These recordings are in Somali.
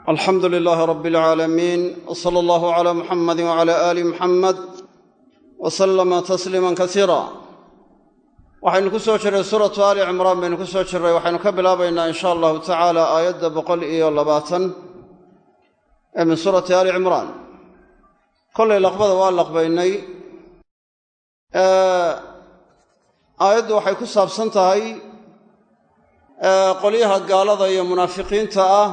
alxamdu lilaahi rabi alcaalamiin w sala allahu calaa muxamadi wacala aali muxamed wa sallama tasliiman kasiira waxaynu ku soo jirray suuratu aali cimraan baynu ku soo jirray waxaynu ka bilaabaynaa in sha allahu tacaala aayadda boqol iyo labaatan ee min suurati aali cimraan. Kollay laqbada waa laqbaynay. Aayaddu waxay ku saabsan tahay qolyaha gaalada iyo munaafiqiinta ah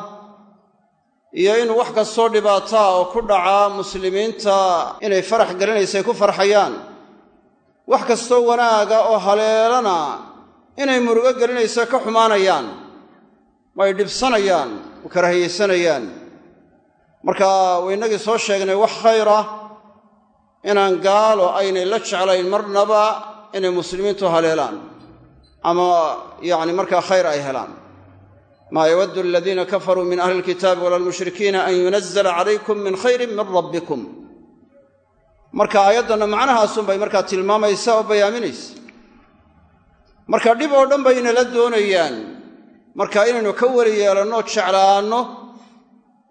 iyo in wax kastoo dhibaataa oo ku dhaca muslimiinta inay farax gelinaysay ku farxayaan. Wax kastoo wanaaga oo haleelana inay murugo gelinaysa ka xumaanayaan way dhibsanayaan u karahiyaysanayaan marka waynagii soo sheegnay wax khayr ah inaan gaalo aynay la jeclayn marnaba inay muslimiintu haleelaan ama yacni markaa khayr ay helaan maa yawaddu aladiina kafaruu min ahli lkitaabi wala lmushrikiina an yunazala calaykum min khayrin min rabbikum. Marka aayaddanna macnahaasunbay markaa tilmaamaysa oo bayaaminaysa marka dhib oo dhan baynala doonayaan. Marka inaynu ka weli yeelanno jeclaanno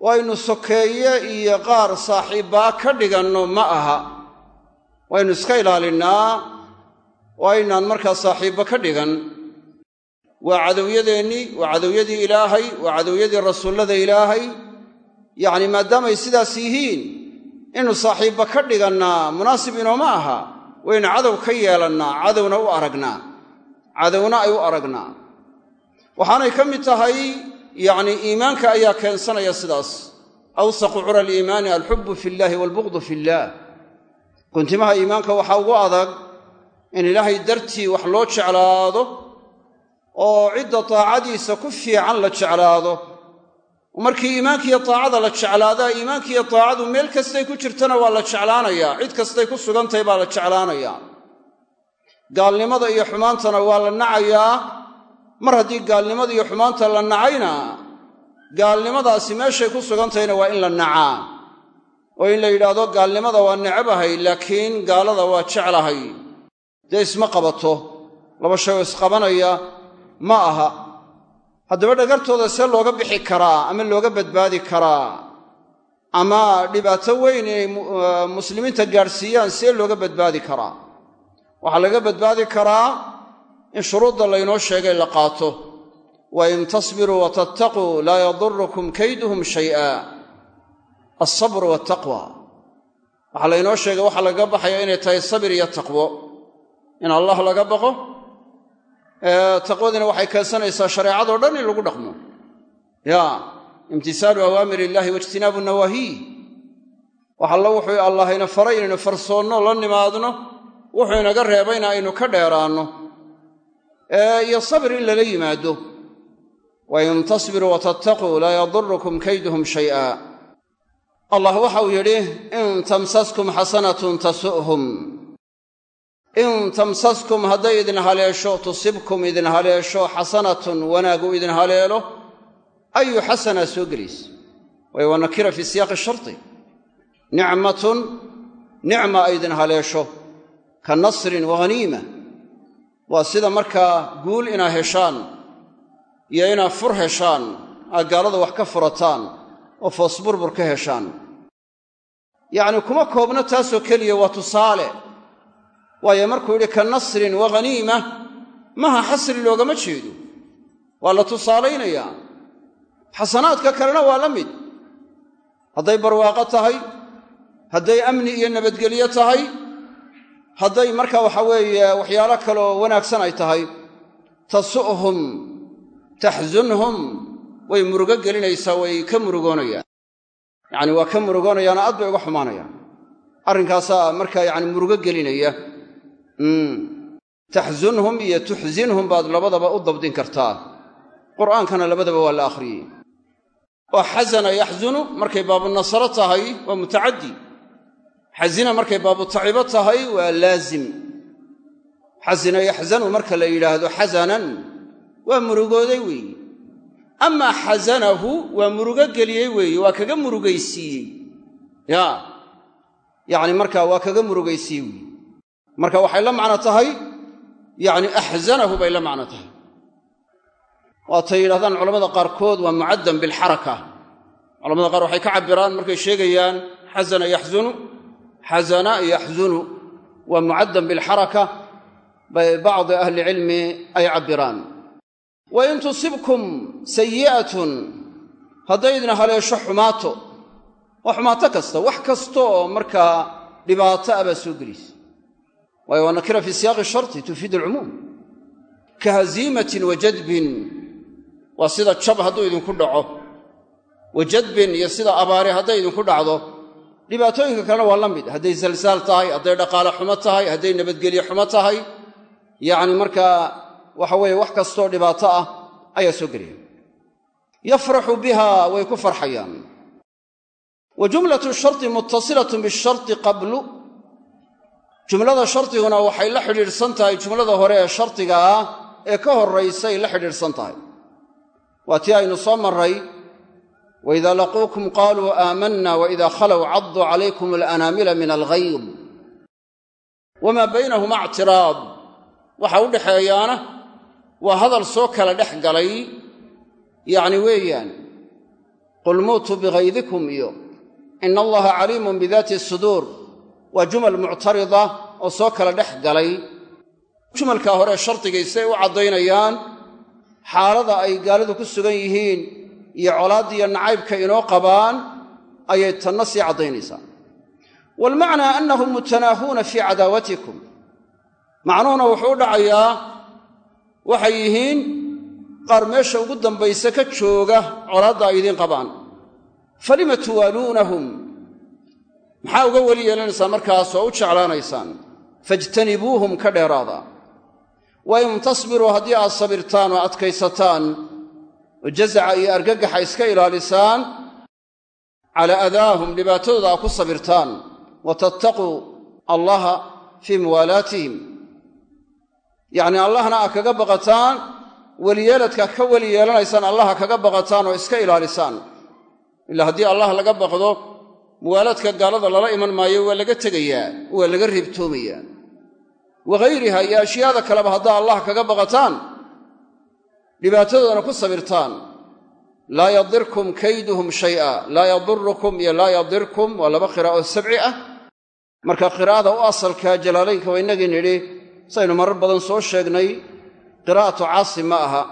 waynu sokeeye iyo qaar saaxiibbaa ka dhiganno ma aha. Waynu iska ilaalinnaa waa aynaan markaa saaxiibbo ka dhigan waa cadowyadeennii waa cadowyadii ilaahay waa cadowyadii rasuullada ilaahay. Yacni maadaamay sidaas yihiin innu saaxiibba ka dhigannaa munaasib inooma aha waynu cadow ka yeelannaa cadowna u aragnaa cadowna ay u aragnaa. Waxaanay ka mid tahay yacni iimaanka ayaa keensanaya sidaas. Awsaqu cura aliimaani alxubbu fi llahi waalbuqdu fi illaah guntimaha iimaanka waxaa ugu adag in ilaahay dartii wax loo jeclaado oo cidda taacadiisa ku fiican la jeclaado. Markii iimaankiiyo taacada la jeclaadaa iimaankiiyo taacadu meel kastay ku jirtana waa la jeclaanayaa. Cid kastay ku sugantahay baa la jeclaanayaa. Gaalnimada iyo xumaantana waa la nacayaa. Mar haddii gaalnimada iyo xumaanta la nacayna gaalnimadaasi meeshay ku sugantahayna waa in la nacaa. Oo in la yidhaahdo gaalnimada waa necabahay laakiin gaalada waa jeclahay. Dee isma qabato. Laba shay oo isqabanaya ma aha. Haddaba dhagartooda see looga bixi karaa ama looga badbaadi karaa ama dhibaato weyn inay muslimiinta gaadhsiiyaan see looga badbaadi karaa. Waxaa laga badbaadi karaa in shuruudda laynoo sheegay la qaato. Wa in tasbiruu wa tattaquu laa yadurukum kayduhum shay'a. Alsabru waltaqwa waxaa laynoo sheegay waxaa lagaga baxaya inay tahay sabir iyo taqwo. In allah laga baqo taqwadiina waxay keensanaysaa shareecadoo dhan in lagu dhaqmo. Ya imtisaalu awaamir illaahi waijtinaabu nawaahiih wax alla wuxuu allahayna faray inaynu farsoonno la nimaadno wuxuu inaga reebayna aynu ka dheeraanno. Iyo sabir in lala yimaado. Wa in tasbiruu watattaquu laa yadurukum kayduhum shay'a. Allah waxau yidhi in tamsaskum xasanatun tasu'hum in tamsaskum hadday idin haleesho tusibkum idin haleesho xasanatun wanaagu idin haleelo ayu xasanaa soo gelaysa waayo waa nakira fii siyaaqi sharti. Nicmatun nicma ay idin haleesho. Ka nasrin wa haniima waa sida markaa guul inaa heshaan iyo inaa fur heshaan aad gaalada wax ka furataan oo foosburbur ka heshaan. Yacni kuma koobno taasoo keliya waa tusaale waayo markuu yidhi ka nasrin wa haniima maha xasri loogama jeedo. Waa la tusaalaynayaa xasanaadka kalena waa la mid. Hadday barwaaqo tahay hadday amni iyo nabadgelyo tahay hadday marka waxa weeye waxyaalo kaleoo wanaagsan ay tahay tasu'hum taxsunhum way murugo gelinaysaa way ka murugoonayaan. Yacani waa ka murugoonayaanoo aad bay uga xumaanayaan. Arrinkaasaa markaa yacni murugo gelinaya taxsunhum iyo tuxsinhum baad labadaba u dabdin kartaa. Qur'aankana labadaba waa la akhriyey. Oo xasana yaxsunu markay baabunasaro tahay waa mutacaddi. Xasina markay baabutacibo tahay waa laazim. Xasina yaxsanu marka la yidhaahdo xasanan waa murugooday weeye amaa xasanahu waa murugo geliyey weeye waa kaga murugaysiiyey. Ya yacni markaa waa kaga murugaysiiyey weeye marka waxay la macno tahay yacni axsanahu bay la macno tahay. Waatay yidhahdaan culamada qaarkood waa mucaddan bilxaraka culamada qaar waxay ka cabbiraan markay sheegayaan xasana yaxzunu xasana yaxzunu. Waa mucaddan bilxaraka bay bacdi ahlicilmi ay cabbiraan. Wa in tusibkum sayi'atun haddaydna haleesho xumaato waa xumaato kasta wax kasta oo markaa dhibaato ah baa soo gelaysa waayo waa nakira fii siyaaqi sharti tufiid alcumuum ka haziimatin wa jadbin waa sida jab hadduu idinku dhaco wa jadbin iyo sida abaari hadday idinku dhacdo dhibaatooyinka kalena waa la mid. Hadday salsaal tahay hadday dhaqaale xumo tahay hadday nabadgelye xumo tahay yacni markaa waxa weeye wax kastoo dhibaato ah ayaa soo gelaya yafraxu ku jumlada shardiguna waxay la xidhiidhsan tahay jumlada hore ee shardiga ah ee ka horraysay la xidhiidhsan tahay. Waa tii aynu soo marray waidaa laquukum qaaluu aamanna waida khalow cadduu calaykum alanaamila min alghayd wamaa baynahuma ictiraad. Waxa u dhexeeyaana waa hadal soo kala dhex galay yacni weeyaan qul muutuu bihaydikum iyo ina allaha caliimun bidaati suduur waa jumal muctarida oo soo kala dhex galay. Jumalkaa hore shardigaysay u caddaynayaan xaalada ay gaalidu ku sugan yihiin iyo colaaddiiyo nacaybka inoo qabaan ayay tanna sii caddaynaysaa waalmacnaa annahum mutanaahuuna fii cadaawatikum. Macnuhuna wuxuu u dhacayaa waxay yihiin qaar meesha ugu dambayse ka jooga colaadda ay idiin qabaan. Falima tuwaaluunahum maxaa uga weli yeelanaysaan markaas oo u jeclaanaysaan? Fajtanibuuhum ka dheeraada. Wa in tasbiruu haddii aad sabirtaan oo adkaysataan oo jazaca iyo argagaxa iska ilaalisaan calaa adaahum dhibaatadooda aad ku sabirtaan. Wa tattaquu allaha fii muwaalaatihim. Yacnii allahna aad kaga baqataan weliyeeladka ka weli yeelanaysaan allaha kaga baqataan oo iska ilaalisaan. Ilaa haddii allah laga baqdo muwaalaadka gaalada lala iman maayo waa laga tegayaa waa laga reebtoomayaa waghayriha iyo ashyaada kaleba haddaa allah kaga baqataan dhibaatadoodana ku sabirtaan. Laa yadirkum kayduhum shay'a laa yadurukum iyo laa yadirkum waa laba qiraa'o sabci ah. Marka qiraa'ada u asalka jalaalaynka waa innagii nidhi saynu marar badan soo sheegnay qiraa'atu caasim ma aha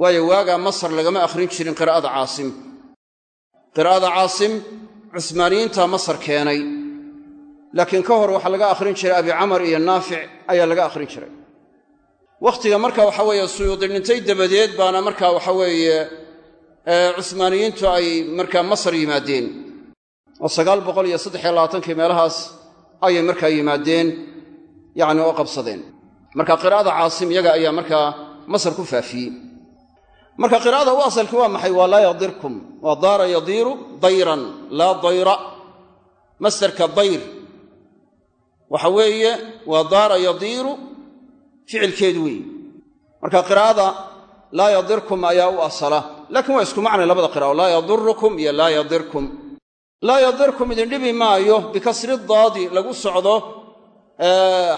waayo waagaa masar lagama akhrin jirin qiraa'ada caasim. Qiraa'ada caasim cusmaaniyiinta masar keenay. Laakiin ka hor waxaa laga akhrin jiray abi camar iyo naafic ayaa laga akhrin jiray. Wakhtiga marka waxa weeye suyuudi dhintay dabadeed baana marka waxa weeye cusmaaniyiintu ay markaa masar yimaadeen. Oo sagaal boqol iyo saddex iyo labaatankii meelahaas ayay markaa yimaadeen yacni oo qabsadeen. Marka qiraa'ada caasim iyaga ayaa markaa masar ku faafiyey marka qiraa'ada u asalki waa maxay? Waa laa yadirkum. Waa daara yadiiru dayran laa dayra. Masdarka dayr. Waxa weeye waa daara yadiiru ficilkeedu weeye. Marka qiraa'ada laa yadirkum ayaa u asala laakiin waa isku macnay labada qiraa'o laa yadurukum iyo laa yadirkum. Laa yadirkum idin dhibi maayo bikasri daadi lagu socdo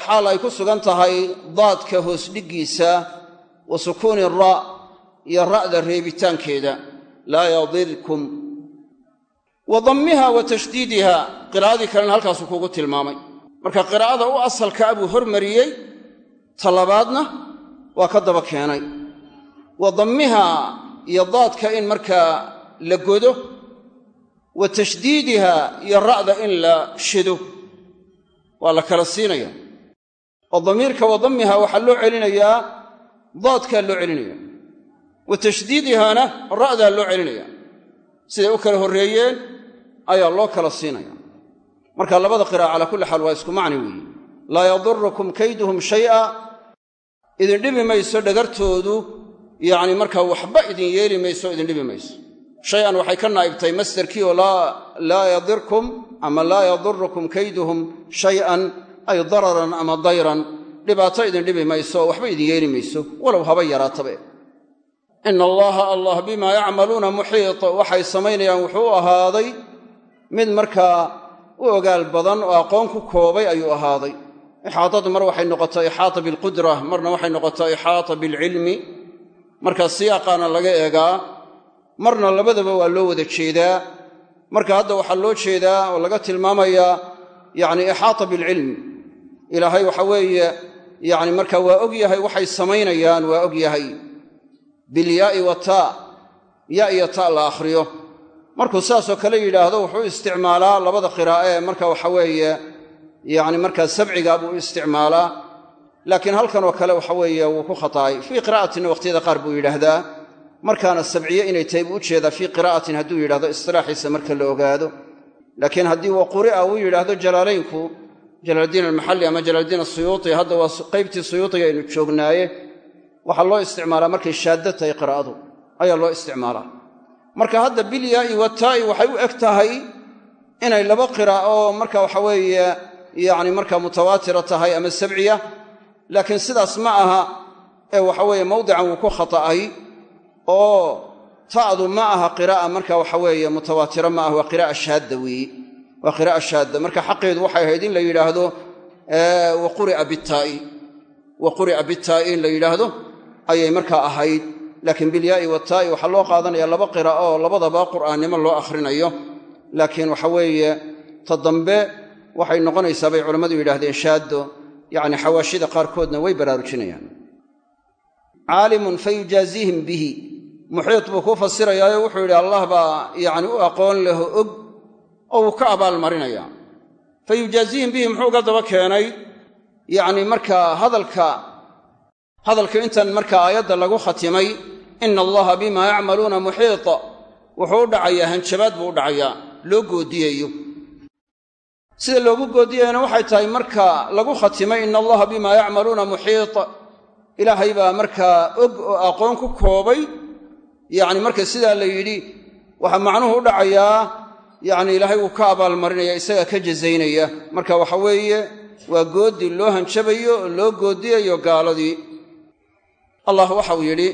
xaal ay ku sugan tahay daadka hoos dhiggiisa wa sukuuni ra iyo ra'da reebitaankeeda laa yadirkum wa dammiha wa tashdiidiha qiraa'adii kalena halkaasuu kuugu tilmaamay. Marka qiraa'ada u asalkaa buu hormariyey talabaadna waa ka daba keenay. Wa dammiha iyo daadka in markaa la godo wa tashdiidiha iyo ra'da in la shido waa la kala siinaya. Oo damiirka wa dammiha waxaa loo celinayaa daadkaa loo celinaya wa tashdiidihana ra'daa loo celinaya. Siday u kala horreeyeen ayaa loo kala siinaya. Marka labada qiraa'a calaa kulli xaal waa isku macni weeye laa yadurukum kayduhum shay'a. Idin dhibi mayso dhagartoodu yacni markaa waxba idin yeeli mayso idin dhibi mayso. Shay-an waxay ka naa'ibtahay masderkii oo laa yadirkum ama laa yadurukum kayduhum shay'an ay dararan ama dayran. Dhibaato idin dhibi mayso oo waxba idin yeeli mayso walow haba yaraatabe ina allaha allah bimaa yacmaluuna muxiit waxay samaynayaan wuxuu u ahaaday mid markaa u ogaal badan oo aqoon ku koobay ayuu ahaaday. ixaatadu mar waxay noqotaa ixaata bilqudra marna waxay noqotaa ixaata bilcilmi marka siyaaqaana laga eegaa. marna labadaba waa loo wada jeedaa. marka hadda waxaa loo jeedaa oo laga tilmaamayaa yacni ixaata bilcilm ilaahay waxa weeye yacni marka waa og yahay waxay samaynayaan waa og yahay bilyaa'i wa taa ya iyo ta la akhriyo. Markuu sidaasoo kale yidhaahdo wuxuu isticmaalaa labada qiraa'e marka waxa weeye yacni markaa sabciga buu isticmaalaa. Laakiin halkan oo kale waxa weeye wuu ku khataa'ay fii qiraa'atinna waqhtiyada qaar buu yidhaahdaa markaana sabciye inay tahay buu u jeedaa fii qiraa'atin hadduu yidhahdo istilaaxiisa marka la ogaado. Laakiin haddii wa quri'a uu yidhaahdo jalaalaynku jalaaldiin almaxalli ama jalaaldiin asuyuuti hadda waa qaybtii suyuutiga aynu joognaaye waxaa loo isticmaalaa markay shaadda tahay qiraa'adu. Ayaa loo isticmaalaa. Marka hadda bilyaa'i wataa'i waxay u eg tahay inay laba qiraa'o marka waxa weeye yacni marka mutawaatira tahay ama sabciya laakiin sidaas ma aha ee waxa weeye mawdican wuu ku khata'ay oo ta'du ma aha qiraa'a marka waxa weeye mutawaatira ma aha waa qiraa'a shaadda weeye waa qiraa'a shaadda. Marka xaqeedu waxay ahayd in la yidhaahdo wa quri'a bitaa'i wa quri'a bitaa'i in la yidhaahdo ayay markaa ahayd. Laakiin bilyaa'i wataa'i waxaa loo qaadanaya laba qiraa'o oo labadaba qur'aannimo loo akhrinayo. Laakiin waxa weeye ta dambe waxay noqonaysaa bay culammadu yidhahdeen shaaddo yacni xawaashida qaarkoodna way baraarujinayaan. Caalimun fa yujaaziihim bihi. Muxiid buu ku fasirayaayo wuxuu yidhi allah baa yacni u aqoon leho og oo uu ka abaalmarinaya fa yujaaziihim bihi muxuu ga daba keenay yacni markaa hadalka hadalka intan markaa aayadda lagu khatimay ina allaha bimaa yacmaluuna muxiita wuxuu u dhacayaa hanjabaad buu u dhacayaa loo goodiyayo sida loogu goodiyayana waxay tahay marka lagu khatimay ina allaha bimaa yacmaluuna muxiit ilaahay baa markaa og oo aqoon ku koobay yacni marka sidaa la yidhi waxaa macnuhu u dhacayaa yacni ilaahay wuu ka abaalmarinaya isagaa ka jazaynaya. Marka waxa weeye waa goodi loo hanjabayo oo loo goodiyayo gaaladii allah waxau yidhi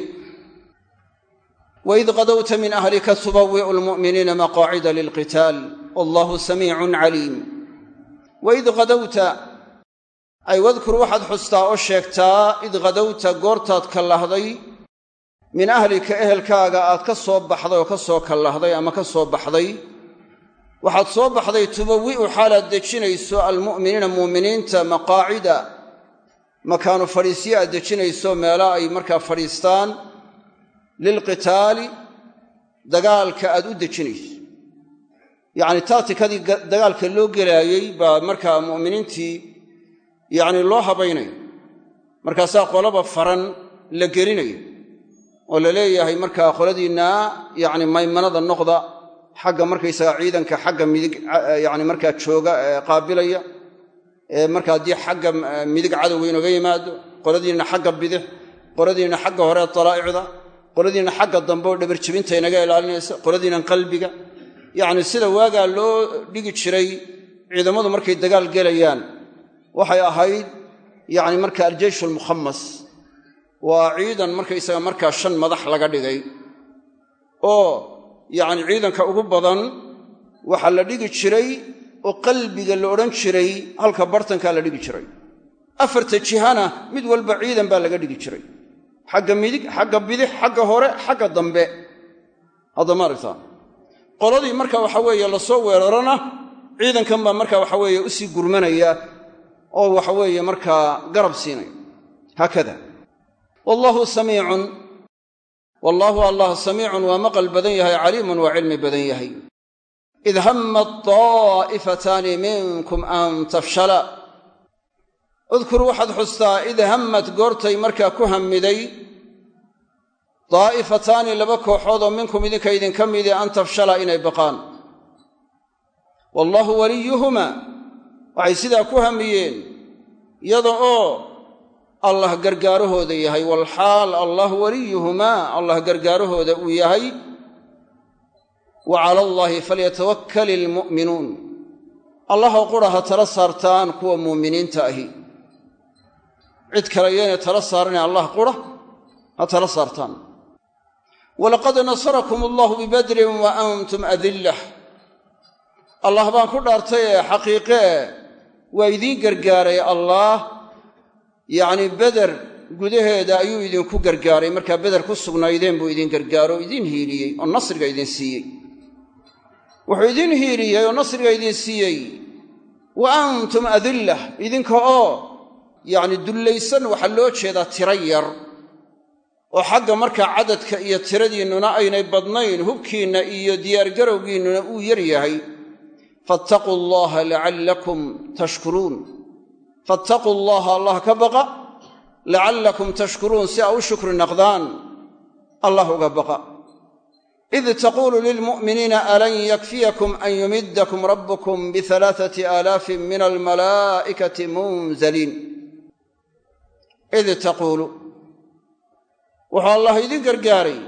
waid qadowta min ahlika tubawi'u lmu'miniina maqaacida lilqitaal wallahu samiicun caliim. Waid qadowta ay wadkur waxaad xustaa oo sheegtaa id qadowta goortaad kallahday min ahlika ehelkaaga aad ka soo baxday oo ka soo kallahday ama ka soo baxday waxaad soo baxday tubawi'u xaalaad dejinayso almu'miniina muuminiinta maqaacida makaanu fadhiisyo aad dejinayso meelo ay markaa fadhiistaan lilqitaali dagaalka aad u dejinayso. Yacni taatikadii dagaalka loo gelaayey baa markaa mu'miniintii yacni loo habaynayo markaasaa qolaba faran la gelinayo oo la leeyahay markaa qoladiinna yacni maymanada noqda xagga markaysaga ciidanka xagga midig yacni markaa jooga qaabilaya marka haddii xagga midig cadowga inooga yimaado qoladiinna xagga bidix qoladiinna xagga hore dalaa'icda qoladiinna xagga dambe oo dhabarjebinta inaga ilaalinaysa qoladiinnan qalbiga. Yacni sida waagaa loo dhigi jiray ciidamadu markay dagaal gelayaan waxay ahayd yacni marka aljeysh almukhamas waa ciidan markaysaga markaa shan madax laga dhigay oo yacni ciidanka ugu badan waxaa la dhigi jiray oo qalbiga la odhan jiray halka bartankaa la dhigi jiray. Afarta jihana mid walba ciidan baa laga dhigi jiray. Xagga midig xagga bidix xagga hore xagga dambe. Hadda ma aragtaa qoladii marka waxa weeye la soo weerarana ciidankan baa marka waxa weeye u gurmanaya oo waxa weeye markaa garab siinaya. Haakada. Wallaahu samiicun wallaahu allah samiicun waa maqal badan yahay caliimun waa cilmi badan yahay id hammat daa'ifataani minkum an tafshala udkur waxaad xustaa id hammad goortay markaa ku hammiday daa'ifataani laba kooxood oo minkum idinka idinka midi an tafshala inay baqaan wallaahu waliyuhumaa waxay sidaa ku hammiyeen iyada oo allah gargaarahooda yahay walxaal allah waliyuhumaa allah gargaarahooda uu yahay wa cala allaahi falyatawakkali ilmu'minuun allahoo qura ha tala saartaan kuwa muuminiinta ahi. Cid kale yaynay tala saarane allah qura ha tala saartaan. Walaqad nasarakum allahu bibadrin wa antum adillah. Allah baan ku dhaartay ee xaqiiqe e waa idiin gargaaray allaah yacnii beder gudaheeda ayuu idinku gargaaray. Markaa beder ku sugnaydeen buu idin gargaaro o idin hiiliyey oo nasriga idin siiyey wuxuu idin hiiliyey oo nasriga idin siiyey. Wa antum adillah idinka oo yacni dullaysan waxaa loo jeedaa tiro yar. Oo xagga markaa cadadka iyo tiradiinnuna aynay badnayn hubkiinna iyo diyaargarowgiinnuna uu yar yahay. Fattaquu allaha lacallakum tashkuruun. Fattaquu allaha allah ka baqa lacallakum tashkuruun si aa u shukri naqdaan. Allah uga baqa id taquulu lilmu'miniina alan yakfiyakum an yumiddakum rabbukum bialaaati aalaafin min almalaa'ikati munzaliin id taquulu wuxuu allah idin gargaaray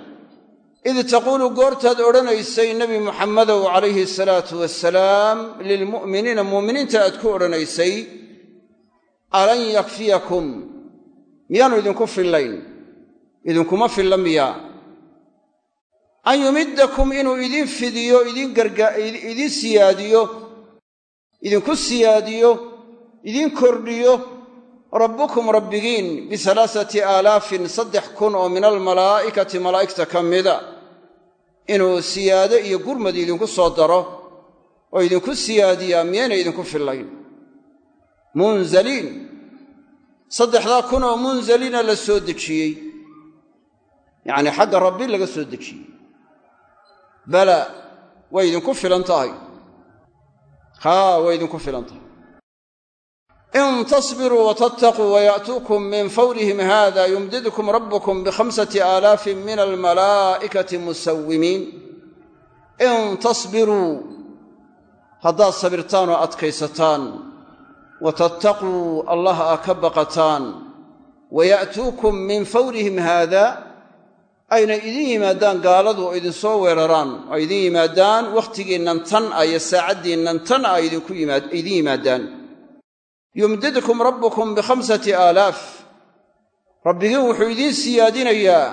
id taquulu goortaad odhanaysay nebi muxammedow calayhi salaatu wasalaam lilmu'miniina muuminiinta aad ku odhanaysay alan yakfiyakum miyaanu idinku fillayn idinkuma filla miyaa an yumiddakum inuu idin fidiyo idin siyaadiyo idinku siyaadiyo idin kordhiyo rabbukum rabbigiin bialaasati aalaafin saddex kun oo min almalaa'ikati malaa'igta ka mida. Inuu siyaado iyo gurmad idinku soo daro oo idinku siyaadiyaa miyayna idinku fillayn? Munzaliin. Saddexdaa kun oo munzaliina la soo dejiyey. Yacnii xagga rabbi laga soo dejiyey bala way idinku filan tahay. Haa way idinku filan tahay. In tasbiruu watattaquu waya'tuukum min fawrihim hada yumdidkum rabbukum bikhamsati aalaafin min almalaa'ikati musawimiin in tasbiruu haddaad sabirtaan oo adkaysataan watattaquu allah aa ka baqataan waya'tuukum min fawrihim haada ayna idin yimaadaan gaaladu oo idin soo weeraraan oo idin yimaadaan wakhtigiinnan tan ah iyo saacaddiinnan tan ah idin yimaadaan. Yumdidkum rabbukum bikhamsati aalaaf. Rabbigiin wuxuu idiin siyaadinayaa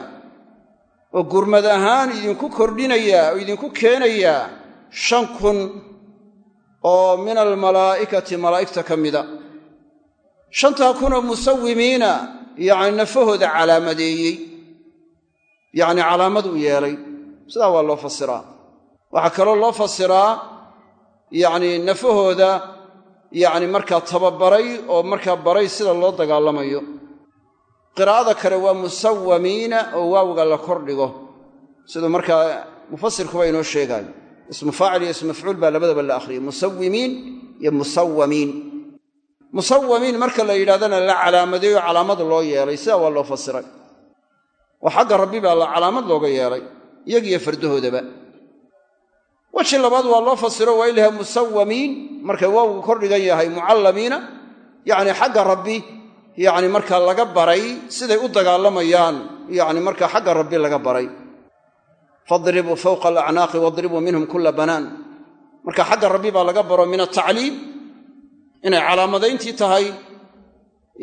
oo gurmad ahaan idinku kordhinayaa oo idinku keenayaa shan kun oo min almalaa'ikati malaa'igta ka mida. Shantaa kunoo musawimiina yacni nafahooda calaamadeeyey yacni calaamad u yeelay. Sidaa waa loo fasiraa. Waxaa kaloo loo fasiraa yacni nafahooda yacni markaa tababaray oo markaa baray sida loo dagaalamayo. Qiraa'ada kale waa musawamiina oo waawga la kordhigo siduu markaa mufasirkuba inoo sheegaayo. Ismu faacil iyo ismu mafcuul baa labadaba la akhriyay musawimiin iyo musawamiin musawamiin marka la yidhahdana la calaamadeeyo calaamad loo yeelay. Sidaa waa loo fasiray oo xagga rabbi baa la calaamad looga yeelay iyagiyo fardahoodaba. Weji labaad waa loo fasiro waa ilaha musawamiin markay waawgu kordhigan yahay mucallamiina yacni xagga rabbi yacni markaa laga baray siday u dagaalamayaan yacni markaa xagga rabbi laga baray. Fadribuu fawqa alacnaaqi wadribuu minhum kulla banaan. Marka xagga rabbi baa laga baro min atacliim inay calaamadayntii tahay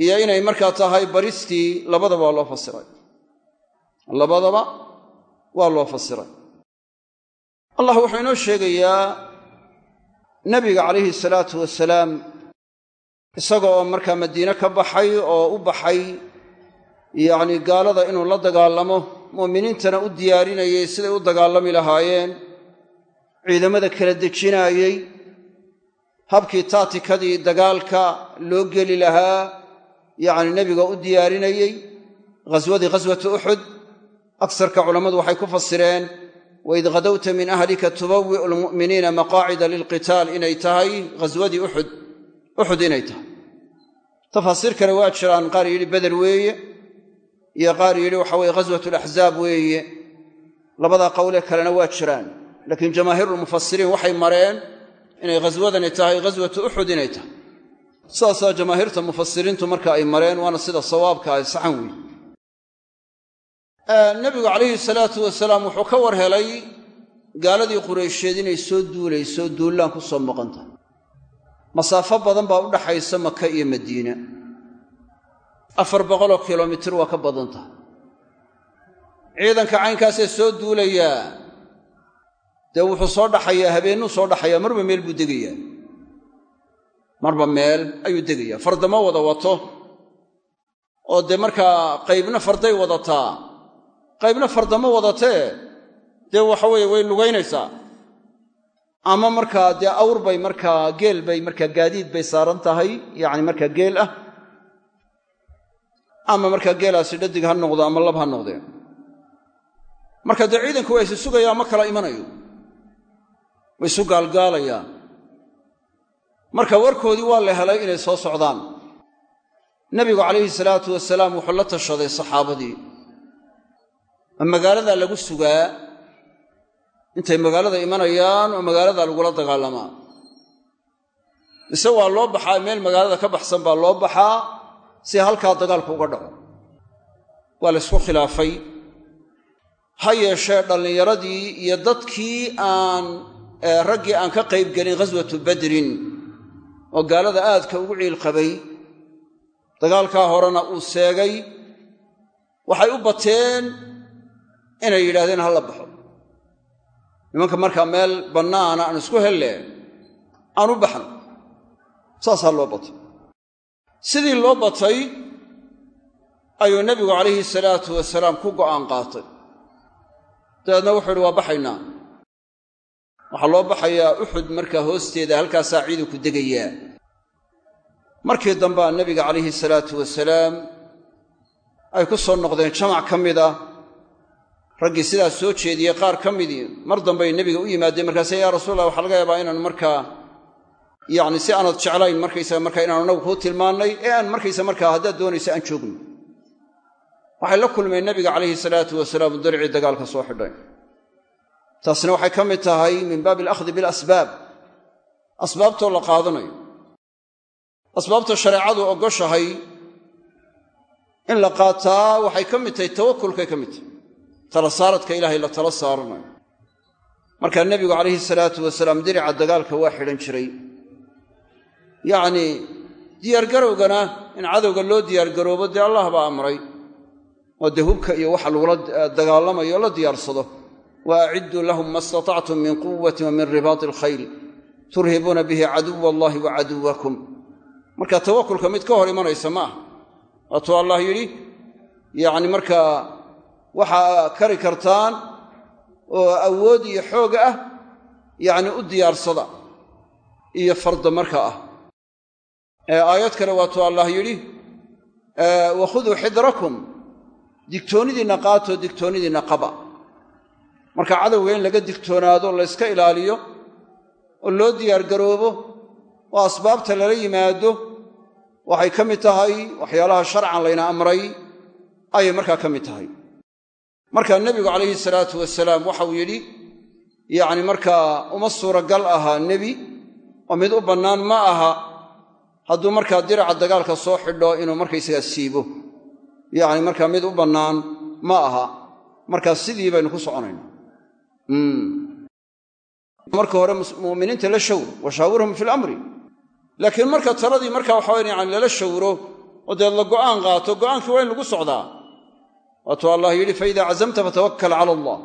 iyo inay markaa tahay baristii labadaba waa loo fasiray labadaba waa loo fasiray. Allah wuxuu inoo sheegayaa nebiga calayhi salaatu wasalaam isaga oo markaa madiine ka baxay oo u baxay yacni gaalada inuu la dagaalamo mu'miniintana u diyaarinayay siday u dagaalami lahaayeen ciidamada kala dejinaayey habkii taatikadii dagaalka loo geli lahaa yacni nebiga u diyaarinayey ghaswadii ghaswatu uxud agsarka culammadu waxay ku fasireen waid khadowta min ahlika tubawi'u almu'miniina maqaacida lilqitaal inay tahay ghaswadii uxud uxud inay tahay. Tafaasiir kale waa jiraan qaar yidhi beder weeye iyo qaar yidhi waxa weye ghaswat alaxzaab weeye. Labadaa qowle kalena waa jiraan laakiin jamaahiirulmufasiriin waxay mareen inay ghaswadani tahay ghaswatu uxud inay tahay. Sidaasaa jamaahiirta mufasiriintu marka ay mareen waana sida sawaabka saxan weeye nebigu calayhi salaatu wasalaam wuxuu ka war helay gaaladii qureysheed inay soo duulayso duullaan ku soo maqan masaafo badan baa u dhaxaysa maka iyo madiina. Afar boqoloo kilomitir waa ka badan tahay. Ciidanka caynkaasee soo duulayaa dee wuxuu soo dhaxayaa habeennuu soo dhaxayaa marba meel buu degayaa. Marba meel ayuu degayaa. Fardamo wada wato oo dee markaa qaybna farday wadataa qaybna fardama wadatee dee waxa weeye way lugaynaysaa ama markaa dee awr bay markaa geel bay markaa gaadiid bay saaran tahay yacni markaa geel ah. Ama markaa geelaasi dhadig ha noqdo ama lab ha noqdee. Marka dee ciidanku waa isu sugayaa ma kala imanayo. Way isu gaalgaalayaa marka warkoodii waa la helay inay soo socdaan. Nebigu calayhi salaatu wasalaam wuxuu la tashaday saxaabadii ma magaaladaa lagu sugaa intay magaalada imanayaan oo magaaladaa lagula dagaalamaa mise waa loo baxaa meel magaalada ka baxsan baa loo baxaa si halkaa dagaalku uga dhaco. Waa la ysku khilaafay. Ha yeeshee dhallinyaradii iyo dadkii aan raggii aan ka qayb gelin ghaswatu badrin oo gaalada aadka ugu ciil qabay dagaalkaa horena uu seegay. Waxay u bateen inay yidhahdeen ha la baxo. Nimanka markaa meel bannaana aan isku helle aan u baxno saasaa loo batay. Sidii loo batay ayuu nebigu calayhi salaatu wasalaam ku go'aan qaatay. Dabeedna wuxuu idhi waa baxaynaa. Waxaa loo baxayaa uxud markaa hoosteeda halkaasaa ciidanku degayaa. Markii dambea nebiga calayhi salaatu wasalaam ay ku soo noqdeen jamac ka mid ah raggii sidaas soo jeediyey qaar ka midii mar dambey nebiga u yimaadeen markaase yaa rasuulallah waxaa laga yaabaa inaan markaa yacni si aanad jeclayn markaysaga markaa inaanu anagu kuu tilmaannay ee aan markaysa markaa haddaad doonaysa aan joogno. Waxay la kulmeen nebiga calayhi salaatu wasalaam daricii dagaalka soo xidhay. Taasna waxay ka mid tahay min baabi alakhdi bilasbaab asbaabtoo la qaadanayo. Asbaabta shareecadu oggoshahay in la qaataa waxay ka mid tahay tawakulkay ka mid tahay tala saaradka ilaahay la tala saaranayo. Markaa nebigu calayhi salaatu wasalaam dirica dagaalka waa xidhan jiray. Yacnii diyaargarowgana in cadowga loo diyaargaroobo dee allah baa amray. Oo dee hubka iyo waxa lagula dagaalamayo la diyaarsado. Wa acidduu lahum ma istatactum min quwatin wa min ribaati alkhayl turhibuuna bihi caduwa allahi wa caduwakum marka tawakulka mid ka hor imanaysa ma aha. Waatuu allah yidhi yacni markaa waxaa kari kartaan oo awood iyo xoog ah yacni u diyaarsada iyo farda marka ah. Aayad kale waatuu allah yidhi wakhuduu xidrakum digtoonidiinna qaatoo digtoonidiinna qaba. Marka cadowga in laga digtoonaado layska ilaaliyo oo loo diyaargaroobo oo asbaabta lala yimaado waxay ka mid tahay waxyaalaha sharcan layna amray ayay markaa ka mid tahay markaa nebigu calayhi salaatu wasalaam waxauu yidhi yacni markaa uma suuragal ahaa nebi oo mid u bannaan ma aha hadduu markaa diraca dagaalka soo xidho inuu markaysagaa siibo. Yacni markaa mid u bannaan ma aha. Markaa sidii baynu ku soconaynaa marka hore mu'miniinta la shawr wa shaawirhum fi lamri laakiin marka taladii marka waxa waya yani lala shawro oo deed la go'aan qaato go'aankii waa in lagu socdaa waatuu allah yidhi fa idaa cazamta fatawakkal cala allah.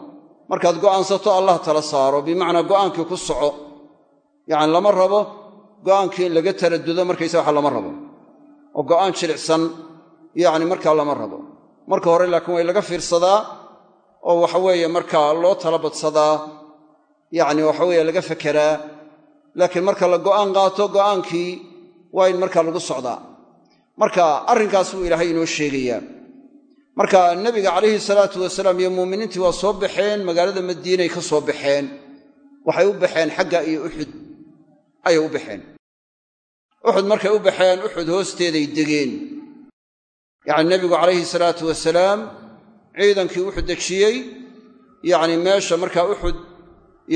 Markaad go'aansato allah tala saaro. Bimacnaa go'aankii ku soco. Yacni lama rabo go'aankii in laga taradudo markaysa waxa lama rabo. Oo go'aan jilicsan yacni markaa lama rabo. Marka hore laakiin way laga fiirsadaa oo waxaweeye markaa loo tala badsadaa. Yacni waxaweeye laga fekeraa laakiin marka la go'aan qaato go'aankii waa in markaa lagu socdaa. Marka arrinkaas buu ilaahay inoo sheegayaa marka nebiga calayhi salaatu wasalaam iyo muuminiintii waa soo baxeen magaalada madiinay ka soo baxeen. Waxay u baxeen xagga iyo uxud ayay u baxeen. Uxud markay u baxeen uxud hoosteeday degeen. Yacni nebigu calayhi salaatu wasalaam ciidankii uxud dejiyey yacni meesha markaa uxud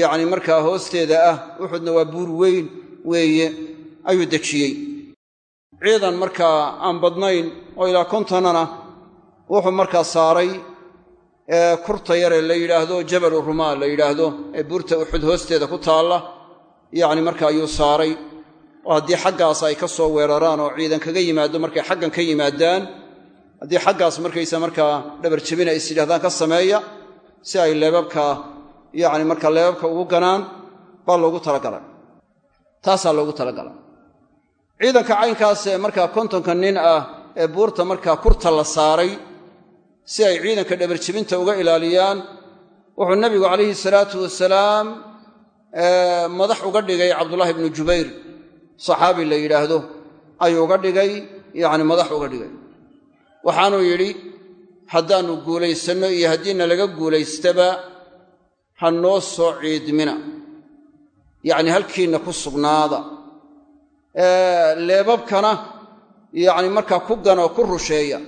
yacni markaa hoosteeda ah uxudna waa buur weyn weeye ayuu dejiyey ciidan markaa aan badnayn oo ilaa kontonana wuxuu markaa saaray kurta yaree la yidhaahdo jabalu rumaan la yidhaahdo ee buurta uxud hoosteeda ku taalla. Yacni marka ayuu saaray. Oo haddii xaggaas ay ka soo weeraraan oo ciidan kaga yimaado markay xaggan ka yimaadaan haddii xaggaas markaysa markaa dhabar jebina is yidhahdaan ka sameeya si ay leebabka yacni markaa leebabka ugu ganaan baa loogu talagalay. Taasaa loogu talagalay. Ciidanka caynkaas ee markaa kontonka nin ah ee buurta markaa kurta la saaray si ay ciidanka dhabarjebinta uga ilaaliyaan. Wuxuu nebigu calayhi salaatu wasalaam madax uga dhigay cabdullaahi ibnu jubayr. Saxaabi la yidhaahdo ayuu uga dhigay yacni madax uga dhigay. Waxaanuu yidhi haddaannu guulaysanno iyo haddiina laga guulaystaba ha noo soo ciidmina. Yacni halkiinna ku sugnaada. Leebabkana yacni markaa ku ganoo ku rusheeya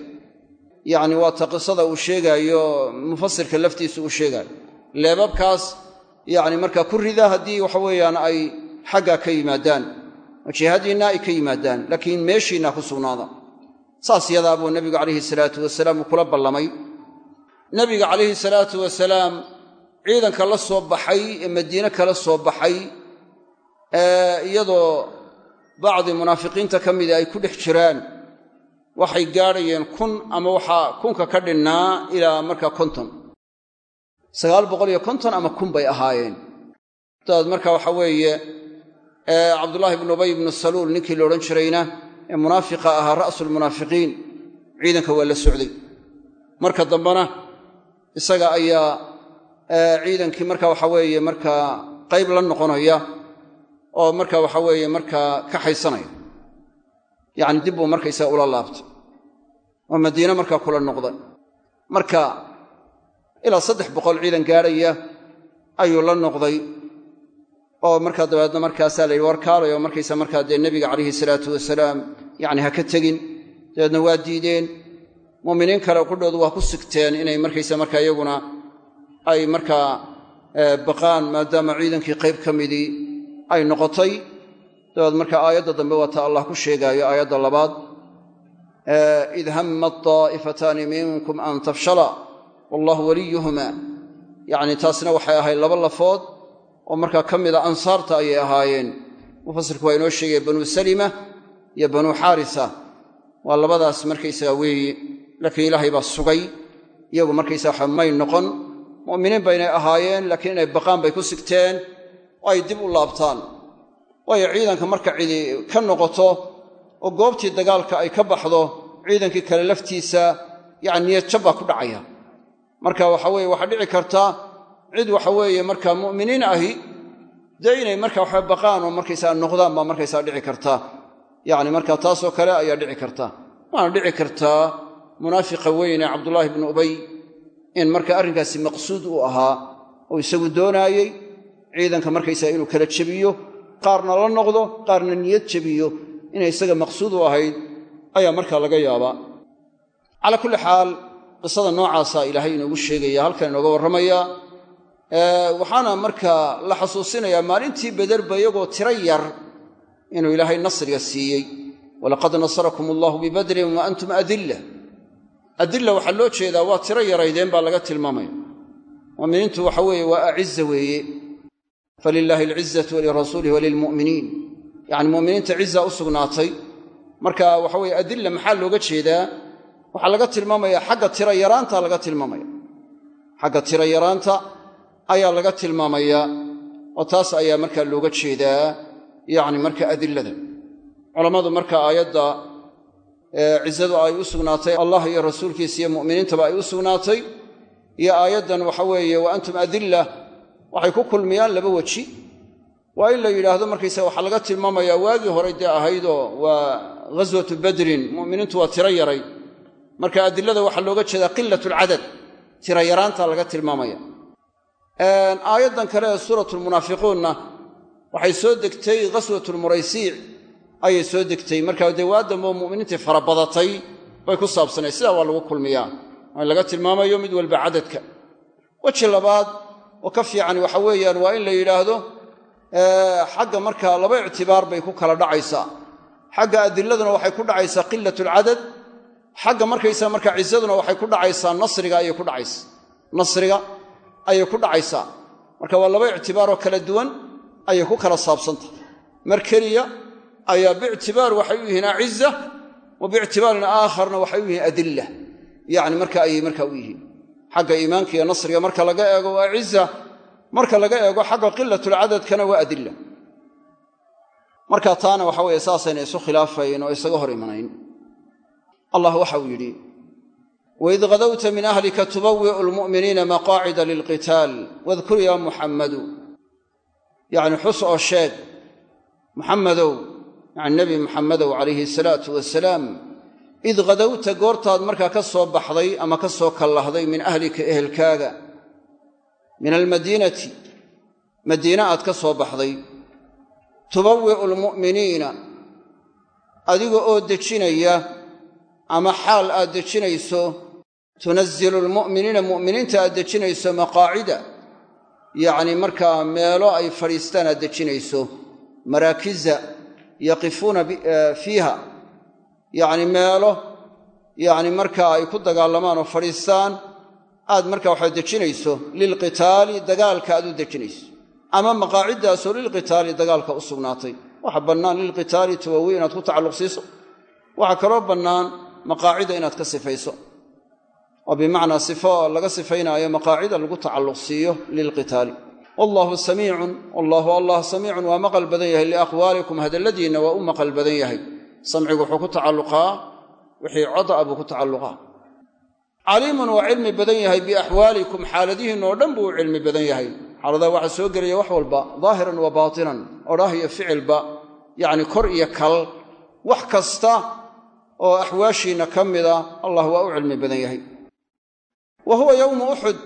yacni waa ta qisada uu sheegaayo mufasirka laftiisa uu sheegaayo leebabkaas yacni markaa ku rida haddii waxa weeyaan ay xaggaa ka yimaadaan jihadiinna ay ka yimaadaan laakiin meeshiinna ku sugnaada. Saas yadaa buu nebigu calayhi salaatu wasalaam uu kula ballamay. Nebiga calayhi salaatu wasalaam ciidanka la soo baxay ee madiine kala soo baxay iyadoo bacdi munaafiqiinta ka mida ay ku dhex jiraan waxay gaadhayeen kun ama waxaa kunka ka dhinnaa ilaa markaa konton. Sagaal boqol iyo konton ama kun bay ahaayeen. Daad marka waxa weeye cabdullaahi ibnu ubay ibnu saluul ninkii la odhan jirayna ee munaafiqa ahaa ra'sulmunaafiqiin ciidanka waa la socday. Marka dambena isaga ayaa ciidankii marka waxa weeye markaa qayb la noqonaya oo marka waxa weeye markaa ka xaysanaya yacni dib buu markaysaga ula laabtay. Oo madiine markaa kula noqday. Marka ilaa saddex boqol ciidan gaadhaya ayuu la noqday. Oo markaa dabeedna markaasaa la yidhi warkaalay oo markaysa markaa dee nebiga calayhi salaatu wasalaam yacni ha ka tegin. Dabeedna waa diideen. Muuminiin kale qudhoodu waa ku sigteen inay markaysa markaa iyaguna ay markaa baqaan maadaama ciidankii qayb ka midii ay noqotay dabeed marka aayadda dambe waa ta allah ku sheegaayo aayadda labaad id hammat daa'ifataani minkum an tafshala wallahu waliyuhuma. Yacni taasna waxay ahayd laba lafood oo markaa ka mida ansaarta ayay ahaayeen. Mufasirku waa inoo sheegaya banuu salima iyo banuu xaarisa. Waa labadaas markaysaga weeye laakiin ilaahay baa sugay iyagu markaysa waxa may noqon. Mu'miniin baynay ahaayeen laakiin inay baqaan bay ku sigteen oo ay dib u laabtaan waayo ciidanka marka cidi ka noqoto oo goobtii dagaalka ay ka baxdo ciidankii kale laftiisa yacni niyad jab ku dhacaya. Marka waxa weeye waxaa dhici karta cid waxa weeye markaa mu'miniin ahi dee inay marka waxa baqaan oo markaysaa noqdaan baa markaysaa dhici karta. Yacni marka taasoo kale ayaa dhici karta. Waana dhici kartaa munaafiqa weyne cabdullaahi bnu ubay in marka arrinkaasi maqsuud uu ahaa oo isagu doonaayey ciidanka markaysaa inuu kala jebiyo qaarna la noqdo qaarna niyad jebiyo. Inay isaga maqsuud u ahayd ayaa markaa laga yaabaa. Calaa kulli xaal qisada noocaasa ilaahay inoogu sheegaya halkan inooga warramaya. Waxaana markaa la xasuusinayaa maalintii bederba iyagoo tiro yar inuu ilaahay nasriga siiyey. Walaqad nasarakum allahu bibadrin wa antum adilla. Adilla waxaa loo jeedaa waa tiro yaraydeen baa laga tilmaamaya. Mu'miniintu waxa weeye waa aciza weeye falilaahi alcizatu walirasuulihi walilmu'miniin yacni mu'miniinta ciza u sugnaatay marka waxa weye adilla maxaa looga jeedaa waxaa laga tilmaamaya xagga tiro yaraanta laga tilmaamaya xagga tiro yaraanta ayaa laga tilmaamayaa oo taas ayaa markaa looga jeedaa yacni marka adillada culammadu marka aayadda cizadu ay u sugnaatay allah iyo rasuulkiisa iyo mu'miniintaba ay u sugnaatay iyo aayaddan waxa weeye wa antum adilla waxay ku kulmiyaan laba weji. Waa in la yidhaahdo markaysa waxaa laga tilmaamayaa waagii hore dee ahaydoo waa ghaswatu badrin mu'miniintu waa tiro yaray. Marka adilada waxaa looga jeedaa qilat alcadad tiro yaraanta laga tilmaamaya. Aayaddan kale ee suuratulmunaafiquunna waxay soo degtay ghaswatulmuraysiic ayay soo degtay. Markaa dee waa dambe mu'miniintii farabadatay bay ku saabsanayd sidaa waa lagu kulmiyaa. In laga tilmaamayo mid walba cadadka. Weji labaad oo ka fiican waxa weeyaan waa in la yidhaahdo xagga markaa laba ictibaar bay ku kala dhacaysaa xagga adiladuna waxay ku dhacaysaa qilat alcadad xagga markaysa markaa cizaduna waxay ku dhacaysaa nasriga ayay ku dhacaysaa nasriga ayay ku dhacaysaa marka waa laba ictibaaroo kala duwan ayay ku kala saabsantahay mar keliya ayaa biictibaar waxay u yihiin aciza wa biictibaarin aakharna waxay u yihiin adilla. Yacni marka ayay markaa u yihiin xagga iimaanka iyo nasriga marka laga eego waa ciza marka laga eego xagga qilatulcadadkana waa adilla. Marka taana waxa weeye saasayna isu khilaafayn oo isaga hor imanayn. Allah waxa uu yidhi waid hadowta min ahlika tubawi'u lmu'miniina maqaacida lilqitaal wadkur yaa muxammadu yacni xus oo sheeg muxammadow yacni nebi muxammadow calayhi salaatu wasalaam id hadowta goortaad markaa ka soo baxday ama ka soo kallahday min ahlika ehelkaaga min almadiinati madiine aad ka soo baxday tubawi'u lmu'miniina adiga oo dejinaya ama xaal aad dejinayso tunazilu lmu'miniina mu'miniinta aad dejinayso maqaacida yacni markaa meelo ay fadhiistaan aad dejinayso maraakiza yaqifuuna fiiha yacni meelo yacni markaa ay ku dagaalamaan oo fadhiistaan aad markaa waxaad dejinayso lilqitaali dagaalka aad u dejinayso. Ama maqaaciddaasoo lilqitaali dagaalka u sugnaatay. Waxa bannaan lilqitaali tuwawi inaad ku tacalluq siiso waxaa kaloo bannaan maqaacida inaad ka sifayso. Oo bimacnaa sifo laga sifaynaayo maqaacida lagu tacalluq siiyo lilqitaali wallaahu samiicun wallaahu allah samiicun waa maqal badan yahay liaqwaalikum hadalladiinna waa u maqal badan yahay samcigu wuxuu ku tacalluqaa wixii coda buu ku tacalluqaa. Caliimun waa cilmi badan yahay biaxwaalikum xaaladihiinna oo dhan buu u cilmi badan yahay. Xaaladaha waxaa soo gelaya wax walba daahiran wa baatinan odhaah iyo ficilba yacni kor iyo kal. Wax kasta oo axwaashiinna ka mida allah waa u cilmi badan yahay. Wa huwa yowmu uxud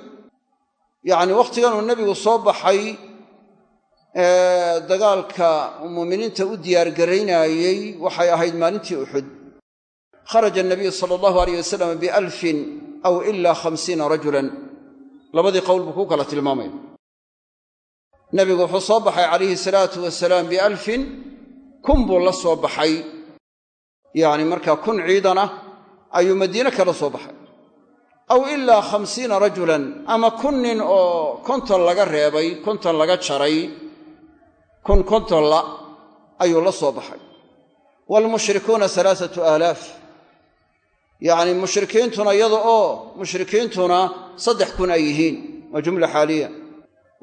yacni wakhtiganuu nebigu soo baxay dagaalka muuminiinta u diyaargaraynaayey waxay ahayd maalintii uxud kharaja anabiyu sala allahu alayh wasalam bialfin aw ilaa khamsiina rajulan. Labadii qowl buu ku kala tilmaamaya nebigu wuxuu soo baxay calayhi salaatu wasalaam bialfin kun buu la soo baxay. Yacni markaa kun ciidan ah ayuu madiine kala soo baxay. Aw ilaa khamsiina rajulan ama kun nin oo konton laga reebay konton laga jaray kun kontonla ayuu la soo baxay. Waalmushrikuuna alaasatu aalaaf. Yacni mushrikiintuna iyada oo mushrikiintuna saddex kun ay yihiin waa jumla xaaliya.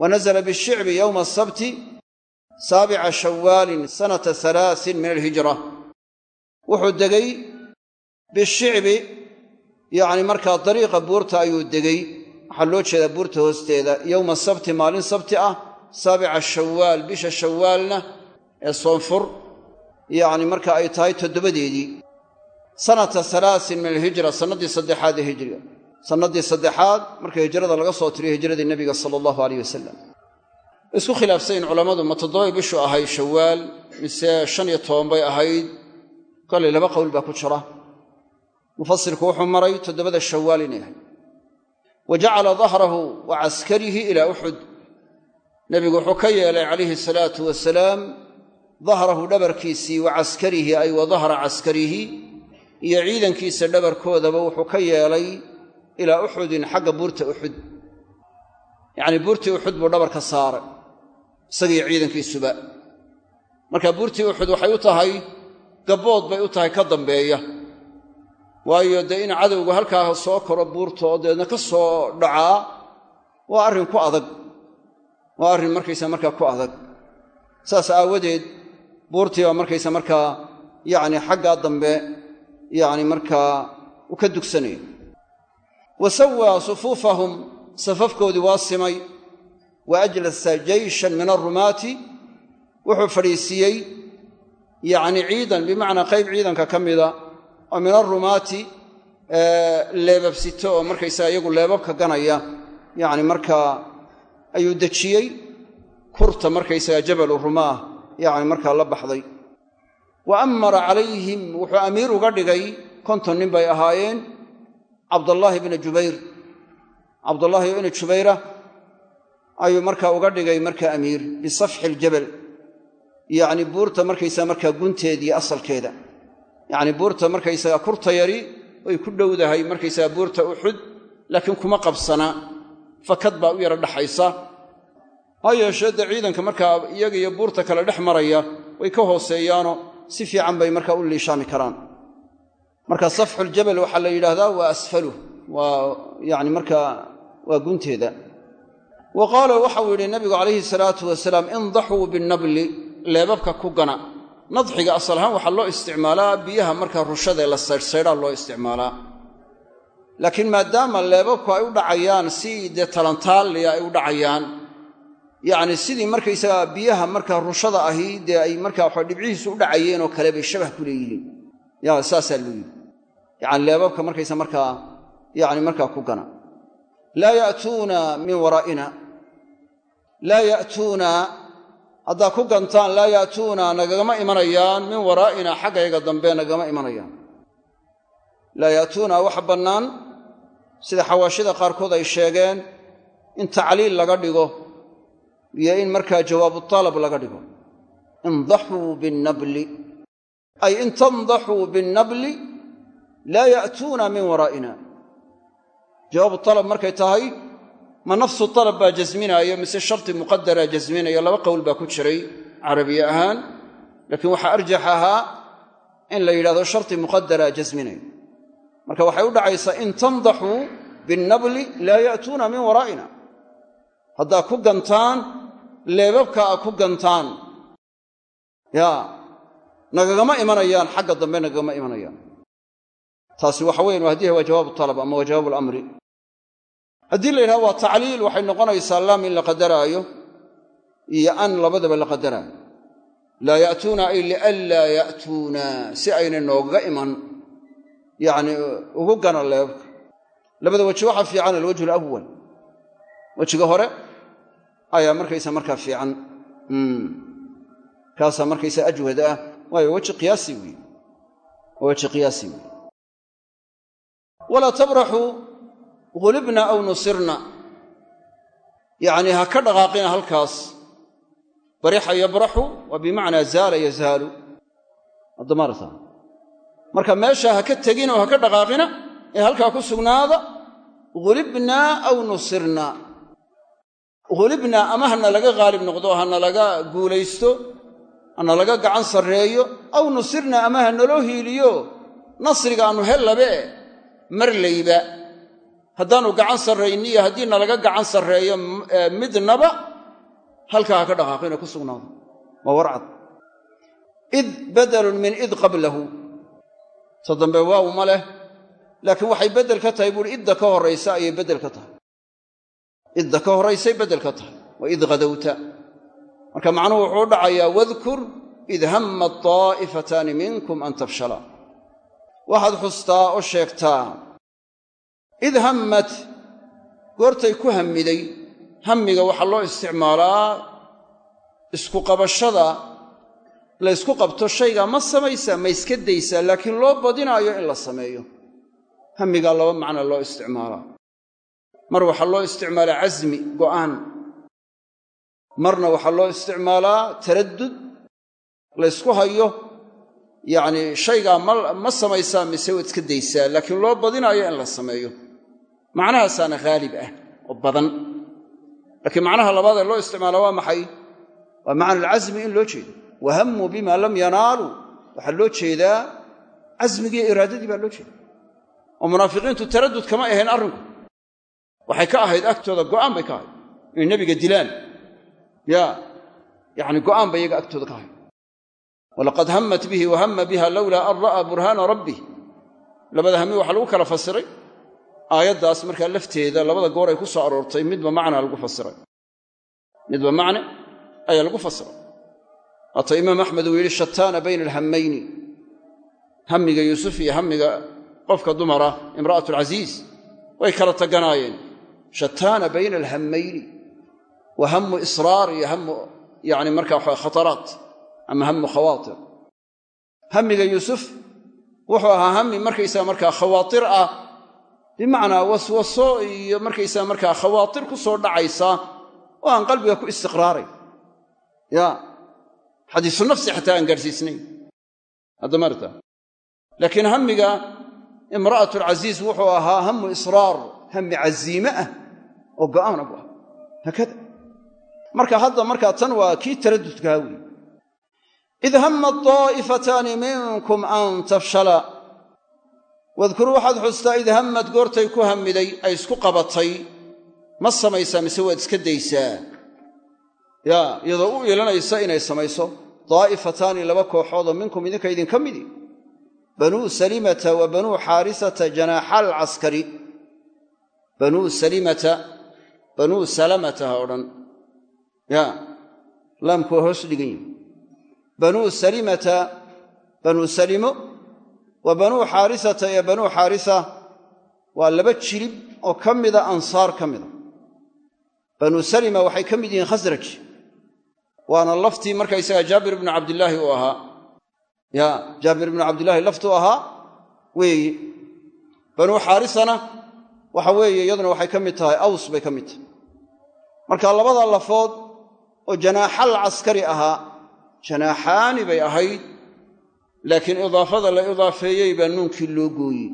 Wa nazla bishicbi yowma asabti saabica shawaalin sanata halaasin min alhijra. Wuxuu degay bishicbi yacni markaa dariiqa buurta ayuu degay. Waxaa loo jeedaa buurta hoosteeda yowma sabti maalin sabti ah saabica shawaal bisha shawaalna ee soonfur yacni marka ay tahay toddobadeedii. Sanata halaasin min alhijra sannaddii saddexaad ee hijriga. Sannaddii saddexaad marka hijrada laga soo tiriyo hijradii nebiga sala allahu aleyh wasalam isku khilaafsayn culammadu ma toddobay bishu ahayd shawaal mise shan iyo toban bay ahayd. Kolay laba qowl baa ku jira. Mufasirku wuxuu maray toddobada shawaal inay ahayd. Wa jacala dahrahu wa caskarihi ilaa uxud nebigu wuxuu ka yeelay calayhi salaatu wasalaam dahrahu dhabarkiisii wa caskarihi ay wa dahra caskarihi iyo ciidankiisa dhabarkoodaba wuxuu ka yeelay ilaa uxudin xagga buurta uxud yacnii buurtii uxud buu dhabarka saaray isagiiyo ciidankiisuba. Marka buurtii uxud waxay u tahay gabbood bay u tahay ka dambeeya. Waayo dee in cadowgu halkaa soo koro buurta oo deedna ka soo dhacaa waa arrin ku adag waa arrin markaysa markaa ku adag. Saas aawadeed buurtii baa markaysa markaa yacni xaggaa dambe yacni markaa u ka dugsanaya wa sawaa sufuufahum safafkoodii waa simay. Wa ajlasa jeyshan min alrumaati wuxuu fadhiisiiyey yacni ciidan bimacnaa qayb ciidanka ka mida oo min alrumaati leebabsito oo markaysaga iyagu leebabka ganaya. Yacni markaa ayuu dejiyey. Kurta markaysaga jabalu rumaah yacni markaa la baxday. Wa amara calayhim wuxuu amiir uga dhigay. Konton nin bay ahaayeen. Cabdallaahi bna jubayr. Cabdullaahi ibna jubayra ayuu markaa uga dhigay markaa amiir bisafxi aljabal yacni buurta markaysaga markaa gunteediiyo asalkeeda. Yacni buurta markaysaga kurta yari way ku dhowdahay markaysaga buurta uxud laakiin kuma qabsana. Fakad baa u yara dhaxaysa ha yeeshee dee ciidanka markaa iyaga iyo buurta kale dhex maraya way ka hooseeyaano. Si fiican bay markaa u liishaami karaan. Marka safxuljabal waxaa la yidhaahdaa waa asfaluh waa yani markaa waa gunteeda. Wa qaala waxau yidhi nabigu calayhi salaatu wasalaam indaxuu binnabli leebabka ku gana. Nadxiga asal ahaan waxaa loo isticmaalaa biyaha markaa rushadaee la saydhsaydhaa loo isticmaalaa. Laakiin maadaama leebabku ay u dhacayaan si dee talantaalliya ay u dhacayaan yacni sidii markaysagaa biyaha markaa rushada ahi dee ay markaa waxa dhibcihiisu u dhacayeen oo kale bay shabah ku leeyihiin. Ya saasaa loo yidhi. Yacani leebabka markaysa markaa yacni markaa ku gana. Laa ya'tuuna min waraa'ina. Laa ya'tuuna haddaa ku gantaan laa ya'tuuna nagagama imanayaan. Min waraa'ina xaggayga dambe nagagama imanayaan. Laa ya'tuuna waxa bannaan sida xawaashida qaarkood ay sheegeen in tacliil laga dhigo iyo in markaa jawaabu talab laga dhigo. Indaxuu binnabli. Ay in tandaxuu binnabli laa ya'tuuna min waraa'ina jawaabu talab markay tahay ma nafsu talab baa jasminaayo mise sharti muqadaraa jasminayo laba qowl baa ku jiray carabiye ahaan. Laakiin waxaa arjax ahaa in la yidhahdo sharti muqadaraa jasminayo marka waxay u dhacaysaa in tandaxuu binnabli laa ya'tuuna min waraa'ina haddaa ku gantaan leebabka a ku gantaan. Yaa nagagama imanayaan xagga dambe nagagama imanayaan. Taasi waxa weyan haddiiha waa jawaabu talab ama waa jawaabu alamri. Haddii la yidhahdo waa tacliil waxay noqonaysaa laam in la qadaraayo iyo an labadaba la qadaraayo. Laa ya'tuuna ay lianlaa ya'tuuna si aynay noogaga iman. Yacni ugu gana leebabka. Labada weji waxaa fiican alwajhu alawal wejiga hore ayaa markaysa markaa fiican. Kaasaa markaysa ajwad ah. Waayo weji qiyaasi waa weji qiyaasi weeye walaa tabraxuu gulibna aw nusirna. Yacnii ha ka dhaqaaqina halkaas. Barixa yabraxu waa bimacnaa zaala yazaalu addamarta marka meesha ha ka tegina oo ha ka dhaqaaqina ee halkaa ku sugnaada gulibnaa aw nusirna gulibnaa ama hana laga haalib noqdo hana laga guulaysto hana laga gacan sarreeyo aw nusirna ama ha naloo hiiliyo nasriga aannu hellabe marlayba haddaannu gacan sarrayniyo haddii nalaga gacan sarreeyo midnaba halkaa ha ka dhaqaaqina ku sugnaado. Waa warcad. Id badalun min id qablahu. Ta dambe waaw ma leh laakiin waxay beddel ka tahay buuhi idda ka horraysa ayay beddel ka tahay idda ka horraysay beddel ka tahay wa id ghadowta marka macnuhu wuxuu dhacayaa wadkur id hammat taa'ifataani minkum an tafshala. Waxaad xustaa oo sheegtaa id hammat goortay ku hammiday hammiga waxaa loo isticmaalaa isku qabashada la ysku qabto shaygaa ma samaysaa ma iska daysaa laakiin loo badinaayo in la sameeyo. Hammigaa laba macna loo isticmaalaa mar waxaa loo isticmaalaa casmi go'aan. Marna waxaa loo isticmaalaa taraddud laysku hayo yacnii shaygaa ma samaysaa mise waad iska daysaa laakiin loo badinaayo in la sameeyo. Macnahaasaana haalib ah oo badan. Laakiin macnaha labaad ee loo isticmaalaa waa maxay? Waa macna alcasmi in loo jeedo. Wahammuu bima lam yanaaluu waxaa loo jeedaa casmigiiyo iraadadii baa loo jeeda oo munaafiqiintu taraddud kama ahayn arrinku waxay ka ahayd agtooda go'aan bay ka ahayd. Inay nebiga dilaan. Ya yacni go'aan bay iyaga agtooda ka ahayd. Walaqad hammat bihi wa hamma biha lowlaa an ra'aa burhaana rabbih labada hammi waxaa lagu kala fasiray. Aayaddaas markaa lafteeda labada goor ay ku soo aroortay midba macnaa lagu fasiray. Midba macne ayaa lagu fasiray. Waata imaam axmed uu yidhi shataana bayna alhammayni. Hammiga yuusuf iyo hammiga qofka dumara imra'atu alcasiis way kala taganaayeen shataana bayna alhammayni wa hammu israar iyo hammu yani markaa waxa khataraat ama hammu khawaatir. Hammiga yuusuf wuxuu ahaa hammi markaysaga markaa khawaatir ah bimacnaa waswaso iyo markaysaga markaa khawaatir ku soo dhacaysa oo aan qalbiga ku istiqraaray. Ya xadiisu nafsi xataa aan gaadhsiisnayn haddamarta laakiin hammiga imra'atu alcasiis wuxuu ahaa hammu israar hammi caziime ah oo go'aana bu ah haakada marka hadda markaa tan waa kii taraddudkaha weeye id hammat daa'ifataani minkum an tafshala. Wadkuruu waxaad xustaa id hammad goortay ku hammiday ay isku qabatay. Ma samaysaa mise waad iska daysaa? Yaa iyadoo u ilanaysa inay samayso. Daa'ifataani laba kooxoodoo minkum idinka idinka midi. Banuu salimata wa banuu xaarisata janaaxaal caskari banuu salimata banuu salamata ha odhan. Yaa laamku waa hoos dhigan yihi banuu salimata banuu salimo wa banuu xaarisata iyo banuu xaarisa waa laba jirib oo ka mida ansaar ka mida. Banuu salima waxay ka mid yihiin khasraj waana laftii markaysaga jaabir ibnu cabdillaahi uu ahaa. Ya jaabir ibnu cabdillaahi laftuu ahaa weeyi. Banuu xaarisana waxa weeye iyaduna waxay ka mid tahay aws bay ka mid tahay marka labada lafood oo janaaxal caskari ahaa janaaxaani bay ahayd laakiin idaafada la idaafeeyey baa nuunkii loo gooyey.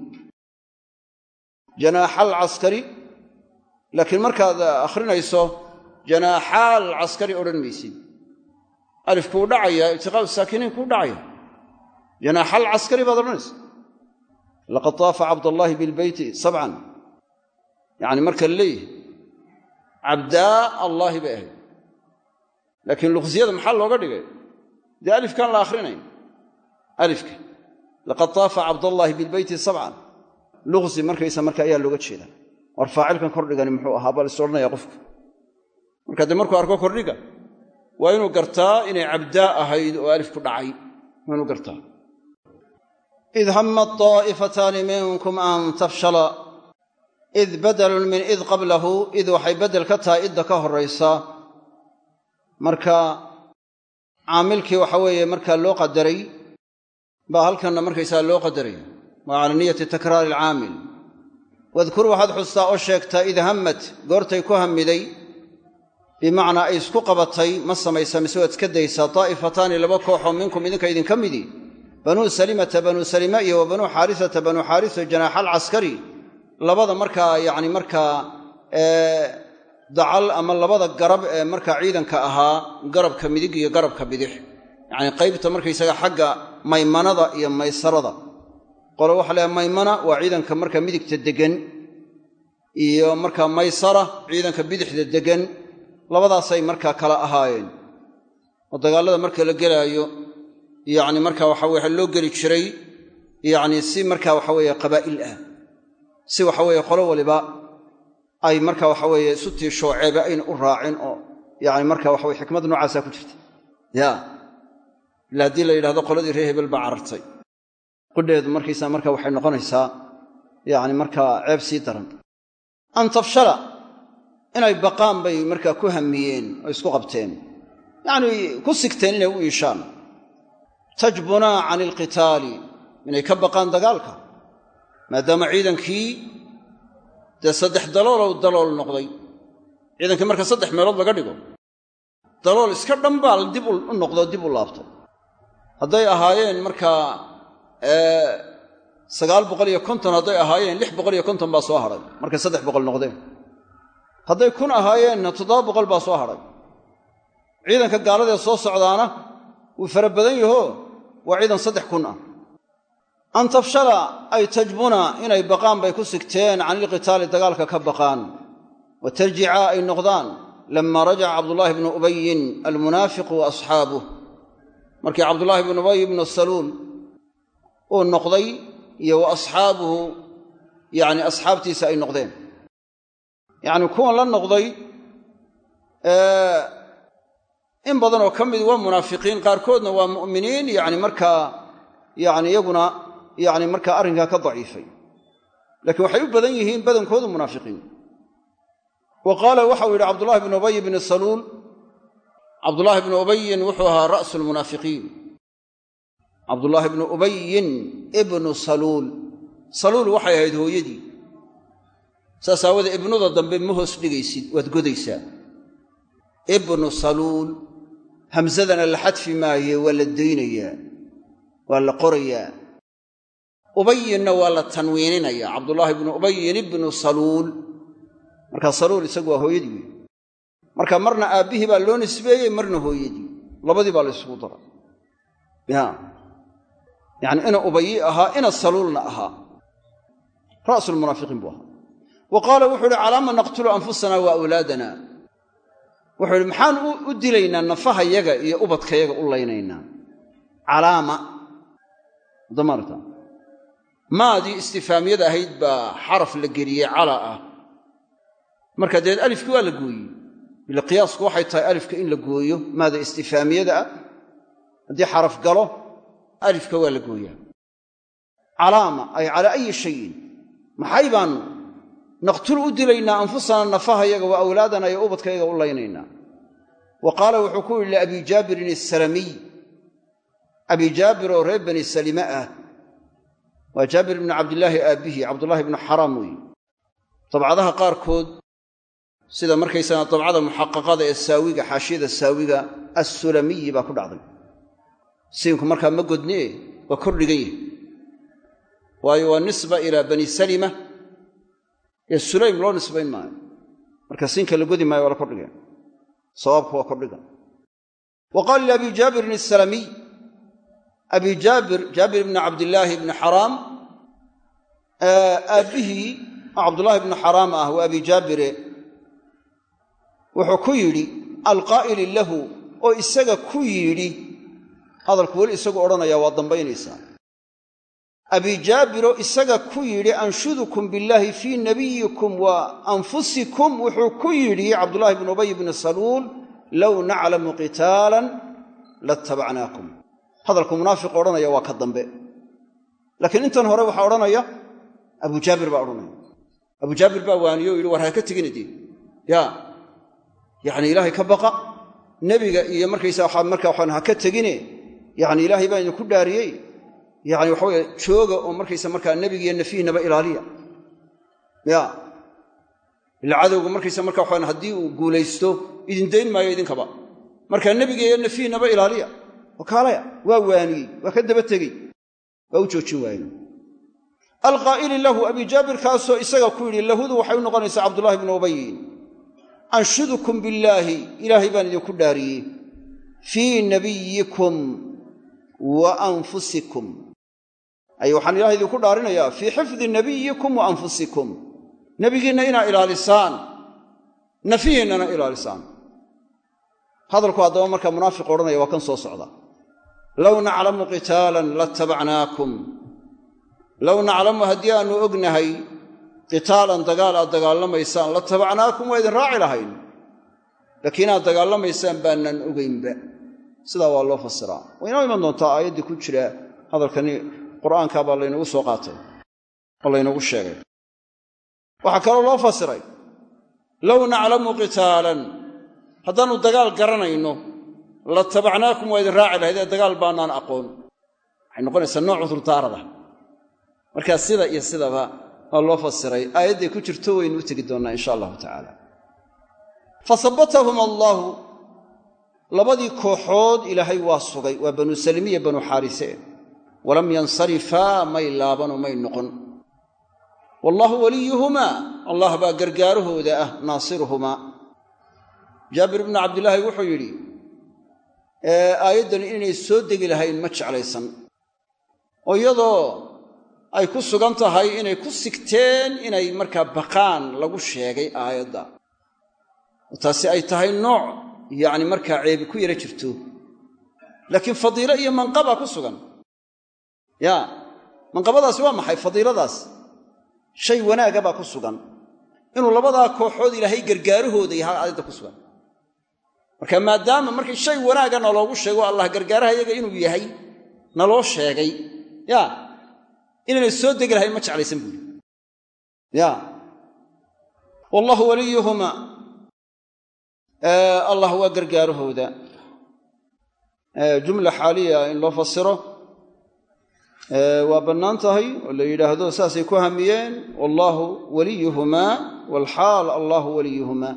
Janaaxal caskari laakiin markaad akhrinayso janaaxaal caskari odhan maysid. Alif kuu dhacaya iltiqaau saakiniin kuu dhacaya. Janaaxal caskari baad odhanaysa laqad taafa cabdallaahi bilbeyti sabcan. Yacni marka leeyahay cabdaa allaahi bay ahayd. Laakiin luqsiyada maxaa looga dhigay? Dee alifkaan la akhrinayn alifka. Laqad taafa cabdallaahi bilbeyti sabcan. Luqsi markaysa marka ayaa looga jeedaa. War faacilkan kordhigani muxuu ahaa baa lais odhanaya qofku. Marka dee markuu arko kordhiga waa inuu gartaa inay cabdaa ahayd oo alif ku dhacay. Waa inuu gartaa. Id hammat daa'ifataani minkum an tafshala id badalun min id qablahu id waxay beddel ka tahay idda ka horraysa marka caamilkii waxa weeye markaa loo qadaray baa halkanna markaysaa loo qadaray. Waa cala niyati takraari alcaamil. Wadkur waxaad xustaa oo sheegtaa id hammat goortay ku hammiday. Bimacnaa ay isku qabatay ma samaysa mise waad iska daysaa? Daa'ifataani laba kooxoo minkum idinka idinka midi. Banuu salimata banuu salima iyo wa banuu xaarisata banuu xaarisa janaaxal caskari labada markaa yacni markaa dacal ama labada garab ee markaa ciidanka ahaa garabka midig iyo garabka bidix. Yacnii qaybta markaysaga xagga maymanada iyo maysarada. Qole waxa leehay maymana waa ciidanka marka midigta deggan iyo markaa maysara ciidanka bidixda deggan. Labadaasay markaa kala ahaayeen. Oo dagaallada marka la gelaayo yacni marka waxa weye loo geli jiray yacni si marka waxa weeye qabaa'il ah si waxa weeye qolo waliba ay marka waxa weeye isu tiishooceeba ayna u raacin oo yani marka waxa weye xikmad noocaasaa ku jirta. Ya. Ila haddii la yidhahdo qoladii reer hebel baa carartay. Qudheedu markaysaa marka waxay noqonaysaa yani markaa ceeb sii daran. An tafshala inay baqaan bay markaa ku hamiyeen oo isku qabteen. Yacnii ku sigteen inay u iishaan. Tajbunaa cani alqitaali inay ka baqaan dagaalka maadaama ciidankii dee saddex daloolow dalool noqday. Ciidankii marka saddex meelood laga dhigo dalool iska dhanbaal dib u noqdo dib u laabtay hadday ahaayeen markaa sagaal boqol iyo konton hadday ahaayeen lix boqol iyo konton baa soo hadhay markay saddex boqol noqdeen. Hadday kun ahaayeenna toddoba boqol baa soo hadhay ciidanka gaaladee soo socdaana wuu fara badan yaho waa ciidan saddex kun ah an tafshala ay tajbuna inay baqaan bay ku sigteen can ilqitaali dagaalka ka baqaan. Wa tarjicaa ay noqdaan lammaa rajaca cabdullaahi bnu ubayin almunaafiqu wa asxaabuh markii cabdullaahi bnu ubay bnu saluul uu noqday iyo wa asxaabuhu yacni asxaabtiisa ay noqdeen. Yacni kuwan la noqday in badanoo ka mid waa munaafiqiin qaarkoodna waa mu'miniin yacni markaa yacni iyaguna yacni markaa arrinkaa ka daciifay. Laakiin waxay u badan yihiin badankoodu munaafiqiin. Wa qaala waxau yidhi cabdullahi bnu ubay bni saluul cabdullaahi bnu ubayin wuxuu ahaa ra'su lmunaafiqiin cabdullaahi bnu ubayin ibnu saluul. Saluul waxay ahayd hooyadii. Saas aawadee ibnuda dambe ma hoos dhigaysid waad godaysaa. Ibnu saluul hamsadana la xadfi maaye waa la daynayaa waa la qorayaa ubayinna waa la tanwiininayaa. Cabdullaahi bnu ubayin ibnu saluul. Markaa saluul isagu waa hooyadii wey marka marna aabbihii baa loo nisbeeyey marna hooyadii. Labadii baa la ysugu dara. Ya yacni ina ubayi ahaa ina saluulna ahaa. Ra'sulmunaafiqiin buu ahaa. Wa qaala wuxuu uhi calaama naqtulu anfusana wa awlaadana. Wuxuu ihi maxaan u dilaynaa nafahayaga iyo ubadkayaga u laynaynaa? Calaama damarta maadii istifaamiyada ahayd baa xaraf la geliyey cala ah. Marka deed alifkii waa la gooyey. Ila qiyaasku waxay tahay alifka in la gooyo maada istifaamiyada ah. Haddii xaraf galo alifka waa la gooyaa. Calaama ay calaa ayi shayin. Maxay baanu? Naqtul u dilaynaa anfusana nafahayaga wa awlaadana iyo ubadkayaga u laynaynaa. Wa qaala wuxuu ku yidhi liabi jaabirin asalamiy abi jaabir oo reer bani salime ah waa jaabir ibnu cabdillaahi aabbihi cabdullaahi ibnu xaraam weeye dabcadaha qaarkood sida markaysaga dabcada muxaqaqada ee saawiga xaashiyada saawiga assulamiyi baa ku dhacday. Siinku markaa ma godnie waa kor dhigan yahay. Waayo waa nisba ilaa bani salima. Ee sulaym loo nisbayn maayo. Marka siinka la godi maayo waa la kordhigeen sawaabku waa kordhiga wa qaala liabi jaabirin asalamiy abi jaabir jaabir ibni cabdillaahi ibni xaraam aabbihii oo cabdullaahi ibnu xaraam ah waa abi jaabire wuxuu ku yidhi alqaa'ili lahu oo isaga ku yidhi hadalku weli isagu odhanaya waa dambaynaysaa. Abi jaabiro isaga ku yidhi anshudukum billaahi fii nabiyikum wa anfusikum wuxuu ku yidhi cabdullaahi bnu ubay bni saluul low naclamu qitaalan latabacnaakum hadalku munaafiq odhanaya waa ka dambe. Laakiin intan hore waxaa odhanaya abu jaabir baa odhanaya. Abu jaabir baa waaniyo o yidhi war ha ka tegina dee ya. Yacni ilaahay ka baqa. Nebiga iyo markaysa waxaa marka waxaan ha ka tegine yacni ilaahay baa idinku dhaariyey. Yacni waxa weye jooga oo markaysa markaa nebigiiyo nafihiinaba ilaaliya. Ya. Ila markaysa marka waxaan haddii uu guulaysto idin dayn maayo idinkaba markaa nebiga iyo nafihiinaba ilaaliya wakaalaya waa waaniyey waa ka daba tegey. Waa u joojin waaye alqaa'ili lahu abi jaabir kaasoo isaga ku yidhi lahudu waxay u noqonaysaa cabdullaahi bnu ubayin anshudukum billaahi ilaahay baan idinku dhaariyey. Fii nabiyikum wa anfusikum. Ay waxaan ilahay idinku dhaarinayaa fii xifdi nabiyikum wa anfusikum. Nebigiinna inaa ilaalisaan. Nafihiinnana ilaalisaan. Hadalku haddaba markaa munaafiq odhanaya waa kan soo socda low naclamu qitaalan latabacnaakum low naclamu haddii aannu ognahay qitaalan dagaal aad dagaalamaysaan latabacnaakum waa idin raaci lahayn laakiin inaad dagaalamaysaan baanaan ogaynba sidaa waa loo fasiraa waa inoo iman doontaa aayaddii ku jira hadalkani qur'aankaa baa laynagu soo qaatay oo laynagu sheegay waxaa kaloo loo fasiray low naclamu qitaalan haddaannu dagaal garanayno latabacnaakum waa idin raaci lahayd ee dagaal baanaan aqoon. Waxay noqonaysaa nooc cudurdaarada. Markaa sida iyo sidaba waa loo fasiray. Aayadday ku jirto waynu u tegi doonnaa insha allahu tacaala. Fa allaahu labadii kooxood ilaahay waa sugay waa banuu salimiya banuu xaarise. Walam yansarifaa may laabanoo may noqon. Wallaahu waliyuhumaa. Allah baa gargaarahooda ah naasiruhumaa. Jaabir bnu cabdilaahi wuxuu yidhi aayaddani inay soo degi lahayn ma jeclaysan. oo iyadoo ay ku sugan tahay inay ku sigteen inay markaa baqaan lagu sheegay aayadda. oo taasi ay tahay nooc yacni markaa ceebi ku yara jirto. laakiin fadiilo iyo manqaba ku sugan. Ya manqabadaasi waa maxay? Fadiiladaas. Shay wanaaga baa ku sugan. Inuu labadaa kooxood ilaahay gargaarahooda yahay aayadda ku sugan marka maadaama markii shay wanaagga naloogu sheego allah gargaaraha yaga inuu yahay naloo sheegay ya inaynay soo degi lahayn ma jeclaysan buuri ya. Wallaahu waliyuhumaa allah waa gargaarahooda. Jumla xaaliya in loo fasiro waa bannaan tahay oo la yidhaahdo saasay ku hamiyeen wallaahu waliyuhumaa waalxaal allaahu waliyuhumaa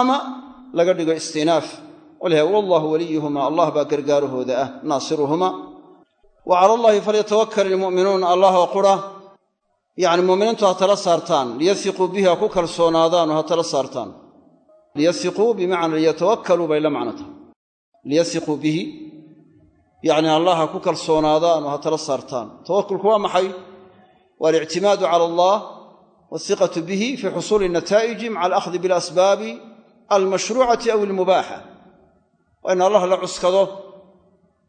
ama laga dhigo istinaaf. Walha wallaahu waliyuhumaa allah baa gargaarahooda ah naasiruhumaa wa cala allaahi falyatawakkal ilmu'minuun allahoo qura. Yacni mu'miniintu ha tala saartaan. Liyahiquu bihi ha ku kalsoonaadaan oo ha tala saartaan. Liyahiquu bimacnaa liyatawakkaluu bay la macno tahay liyahiquu bihi. Yacni allah ha ku kalsoonaadaan oo ha tala saartaan. Tawakulku waa maxay? Waa alictimaadu cala allah waasiqatu bihi fii xusuuli nataa'iji maca alakhdi bilasbaabi almashruucati aw almubaaxa. Waa in allah la cuskado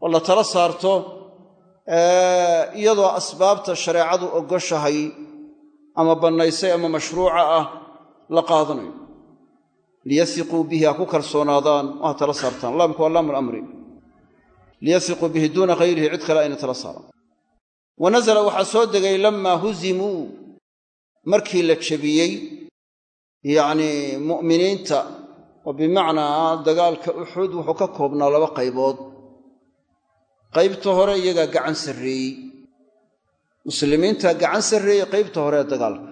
oo la tala saarto iyadoo asbaabta shareecadu ogoshahay ama bannaysay ama mashruuca ah la qaadanayo. Liyasiquu bihi ha ku kalsoonaadaan oo ha tala saartaan. Laamku waa laamu lamri liyasiquu bihi duuna hayrihi cid kale ayna tala saaraan. Wa nasala waxaa soo degay lammaa huzimuu. Markii la jebiyey yacnii mu'miniinta oo bimacnaa dagaalka uxud wuxuu ka koobnaa laba qaybood. Qaybta hore iyagaa gacan sarreeyey. Muslimiintaa gacan sarreeyey qaybta hore ee dagaalka.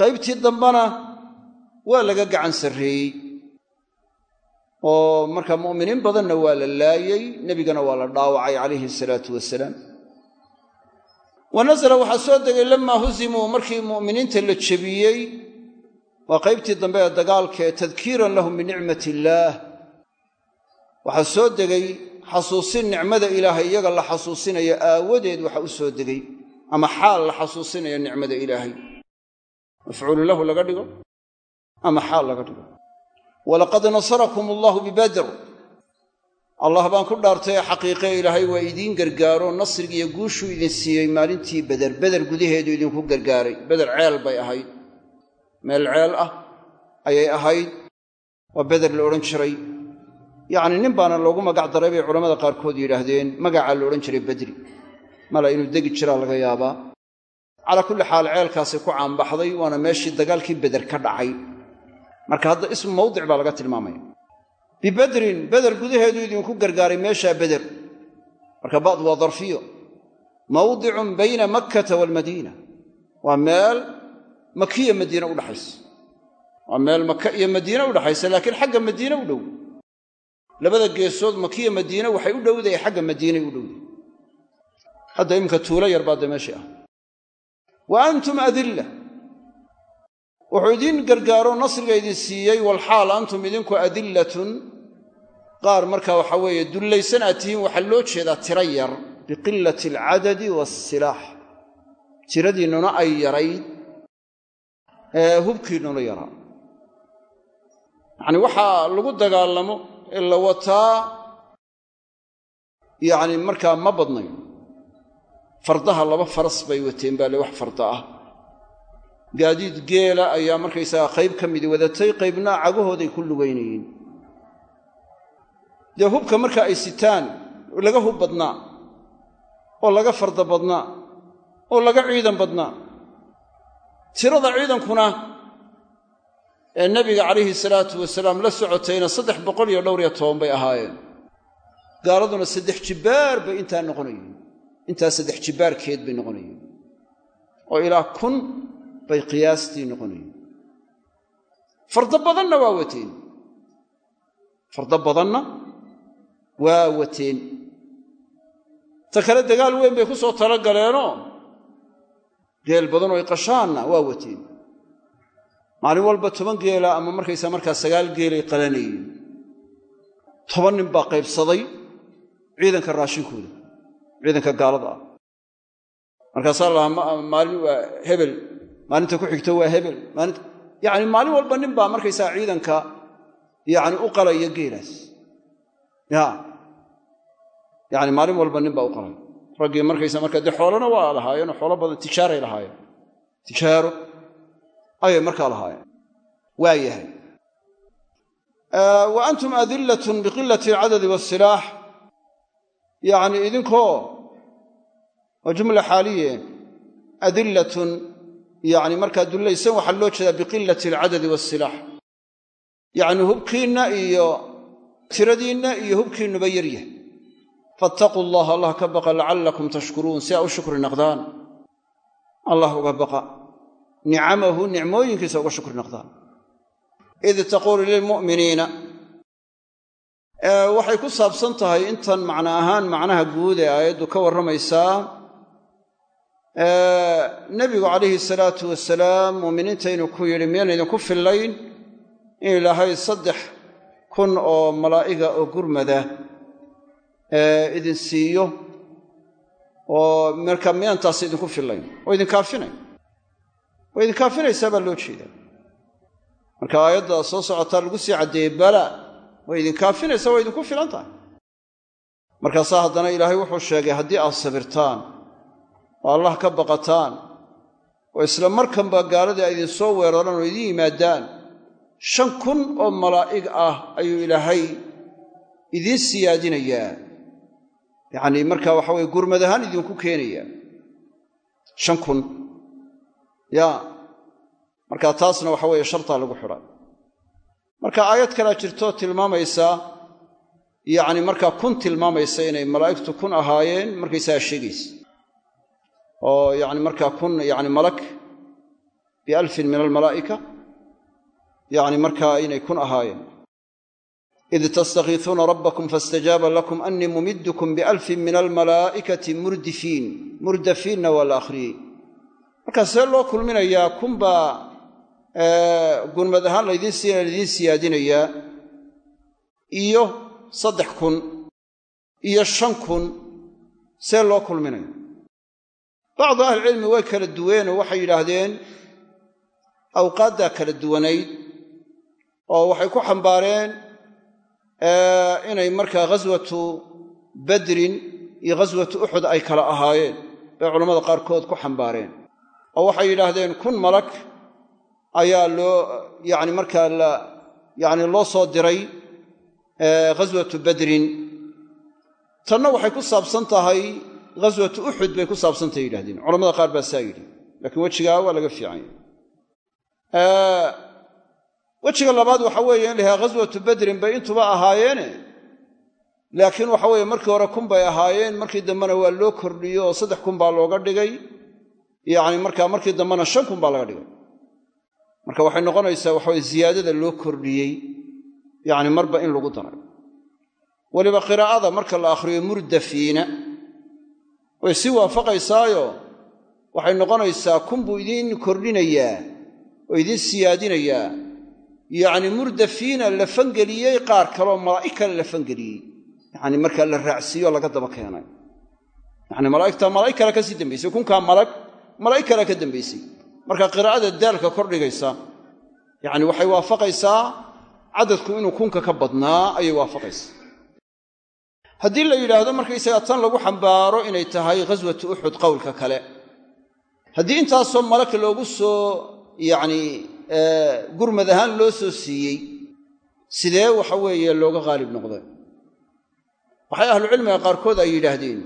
Qaybtii dambena waa laga gacan sarreeyey. Oo markaa mu'miniin badanna waa la laayey nebigana waa la dhaawacay calayhi salaatu wasalaam wa nasala waxaa soo degay lammaa huzimuu markii mu'miniinta la jebiyey waa qaybtii dambe ee dagaalka ee tadkiiran lahum binicmati illaah. Waxaa soo degay xasuusin nicmada ilaahay iyaga la xasuusinayo aawadeed waxa u soo degay ama xaal la xasuusinayo nicmada ilaahay. Mafcuulu lahu laga dhigo ama xaal laga dhigo. Walaqad nasarakum allahu bibadr allah baan ku dhaartay xaqiiqe ilaahay waa idiin gargaaro nasrigiiyo guushuu idin siiyey maalintii beder beder gudaheedu idinku gargaaray. Beder ceel bay ahayd meel ceel ah ayay ahayd. Waa beder la odhan jiray. Yacni nin baana loogu magac daray bay culammada qaarkood yidhaahdeen magacaa la odhan jiray bedri mala inuu degi jiraa laga yaabaa. Calaa kulli xaal ceelkaasi ku caanbaxday waana meeshii dagaalkii beder ka dhacay. Marka hadda ismu mawdic baa laga tilmaamaya. Bibedrin beder gudaheedu idinku gargaaray meeshaa beder marka ba'du waa darfiyo. Mawdicun bayna makkata waalmadiina waa meel makiya madiine udhaxaysa waa meel maka iyo madiine udhaxaysa laakiin xagga madiine u dhow. Labada geesood makiya madiine waxay u dhowdahay xagga madiinay u dhowdahay hadda iminka tuulo yar baa dee meeshii ah. Wa antum adilla. Wuxuu idiin gargaaro nasriga idin siiyey walxaal antum idinku adillatun. Qaar markaa waxaa weeye dullaysan aad tihiin waxaa loo jeedaa tiro yar biqilati alcadadi waasilaax tiradiinnuna ay yarayd ee hubkiinnuna yaraa. Yacni waxaa lagu dagaalamo ee la wataa yacni markaa ma badnayn. Fardaha laba faras bay wateen baa le wax farda ah. Gaadiid geela ayaa markaysagaa qayb ka midi wadatay qaybna cagahooday ku lugaynayeen dee hubka marka ay sitaan laga hub badnaa oo laga farda badnaa oo laga ciidan badnaa tirada ciidankuna ee nebiga calayhi salaatu wasalaam la socotayna saddex boqol iyo dhowr iyo toban bay ahaayeen. Gaaladuna saddex jibbaar bay intaa noqonayeen. Intaa saddex jibbaarkeed bay noqonayeen. Oo ilaa kun bay qiyaastii noqonayeen. Fardo badanna waa wateen. Fardo badanna waa wateen. Ta kale dagaal weyn bay ku soo tala galeenoo geel badan oo ay qashaanna waa wateen. Maalin walba toban geela ama markaysaa markaa sagaal geelay qalanayeen. Toban nin baa qaybsaday ciidanka raashinkooda ciidanka gaalada ah. Markaasaa lahaa maalin waa hebel maalinta ku xigto waa hebel maalinta yacni maalin walba nin baa markaysaa ciidanka yacni u qalaya geelaas. Ya yacni maalin walba nin baa u qalaya raggii markaysa markaa dee xoolana waa lahaayeenoo xoolo badan tijaaray lahaayeen. Tijaaro ayay markaa lahaayeen. Waa yahay. Wa antum adillatun biqilati alcadadi waasilaax yacni idinkoo waa jumla xaaliye adillatun yacni markaa dullaysan waxaa loo jeedaa biqilati alcadadi waasilaax yacni hubkiinna iyo tiradiinna iyo hubkiinnuba yaryahay fattaquu allaha allah ka baqa lacallakum tashkuruun si aa u shukri naqdaan allah uga baqa. Nicamahu nicmooyinkiisa uga shukri naqdaan. id taquulu lilmu'miniina waxay ku saabsan tahay intan macno ahaan macnaha guud ee aayaddu ka warramaysaa. nebigu calayhi salaatu wasalaam muuminiinta inuu ku yidhi miyaan idinku fillayn? In ilaahay saddex kun oo malaa'iga oo gurmada idin siiyo oo marka miyaan idinku fillayn oo idin kaafinay oo idin kaafinaysaa baa loo jeedaa. Marka aayadda soo socotaa lagu sii caddeeyey bala way idin kaafinaysaa waa idinku filan tahay markaasaa haddana ilaahay wuxuu sheegay haddii aad sabirtaan oo allah ka baqataan oo isla markanba gaaladii ay idin soo weeraraan oo idin yimaadaan shan kun oo malaa'ig ah ayuu ilaahay idiin siyaadinayaa yacnii markaa waxa weye gurmad ahaan idinku keenayaa shan kun. Yaa marka taasna waxa weeye shartaa lagu xidha marka aayad kalea jirto tilmaamaysa yacni markaa kun tilmaamaysa inay malaa'igtu kun ahaayeen markaysagaa sheegaysa. Oo yacni markaa kun yacni malak bialfin min almalaa'ika yacni markaa inay kun ahaayeen id tastakiisuuna rabbakum faistajaaba lakum annii mumiddukum bialfin min almalaa'ikati murdifiin murdafiinna waa la akhriyey markaa see loo kulminayaa kunbaa gurmad ahaan laydiin siina laydiin siyaadinayaa iyo saddex kun iyo shan kun see loo kulminaya bacdu ahlicilmi way kala duween oo waxay yidhaahdeen awqaaddaa kala duwanayd oo waxay ku xambaareen inay markaa ghaswatu badrin iyo ghaswatu uxud ay kala ahaayeen bay culammada qaarkood ku xambaareen. Oo waxay yidhaahdeen kun malak ayaa loo yacni markaa la yacni loo soo diray ghaswatu badrin. Tanna waxay ku saabsan tahay ghaswatu uxud bay ku saabsantahay yidhahdeen culamada qaar baa saa yidhi laakiin wejigaa waa laga fiican yahy wejiga labaad waxa weeye in lahaa ghaswatu badrin bay intuba ahaayeene laakiin waxa weeye markii hore kun bay ahaayeen markii dambena waa loo kordhiyo oo saddex kun baa looga dhigay. Yacni markaa markii dambena shan kun baa laga dhigay. Marka waxay noqonaysaa waxaweye ziyaadada loo kordhiyey yacni marba in lagu daray weliba qiraa'ada marka la akhriyo murdafiina way sii waafaqaysaayo waxay noqonaysaa kun buu idiin kordhinayaa oo idiin siyaadinayaa yacni murdafiina la fangeliyey qaar kaleoo malaa'ig kale la fangeliyey. Yacni markaa la raacsiiyo laga daba keenay. Yacni malaa'igtaa malaa'ig kale ka sii kunkaa malag malaa'ig kale ka dambaysay marka qiraa'ada daalka kordhigaysa yacni waxay waafaqaysaa cadadku inuu kunka ka badnaa ayay waafaqaysaa. Haddii la yidhaahdo markaysagaa tan lagu xambaaro inay tahay ghaswatu uxud qowlka kale. Haddii intaasoo malak loogu soo yacni gurmad ahaan loo soo siiyey sidee waxa weeye looga qaalib noqday? Waxay ahlucilmiga qaarkood ay yidhaahdeen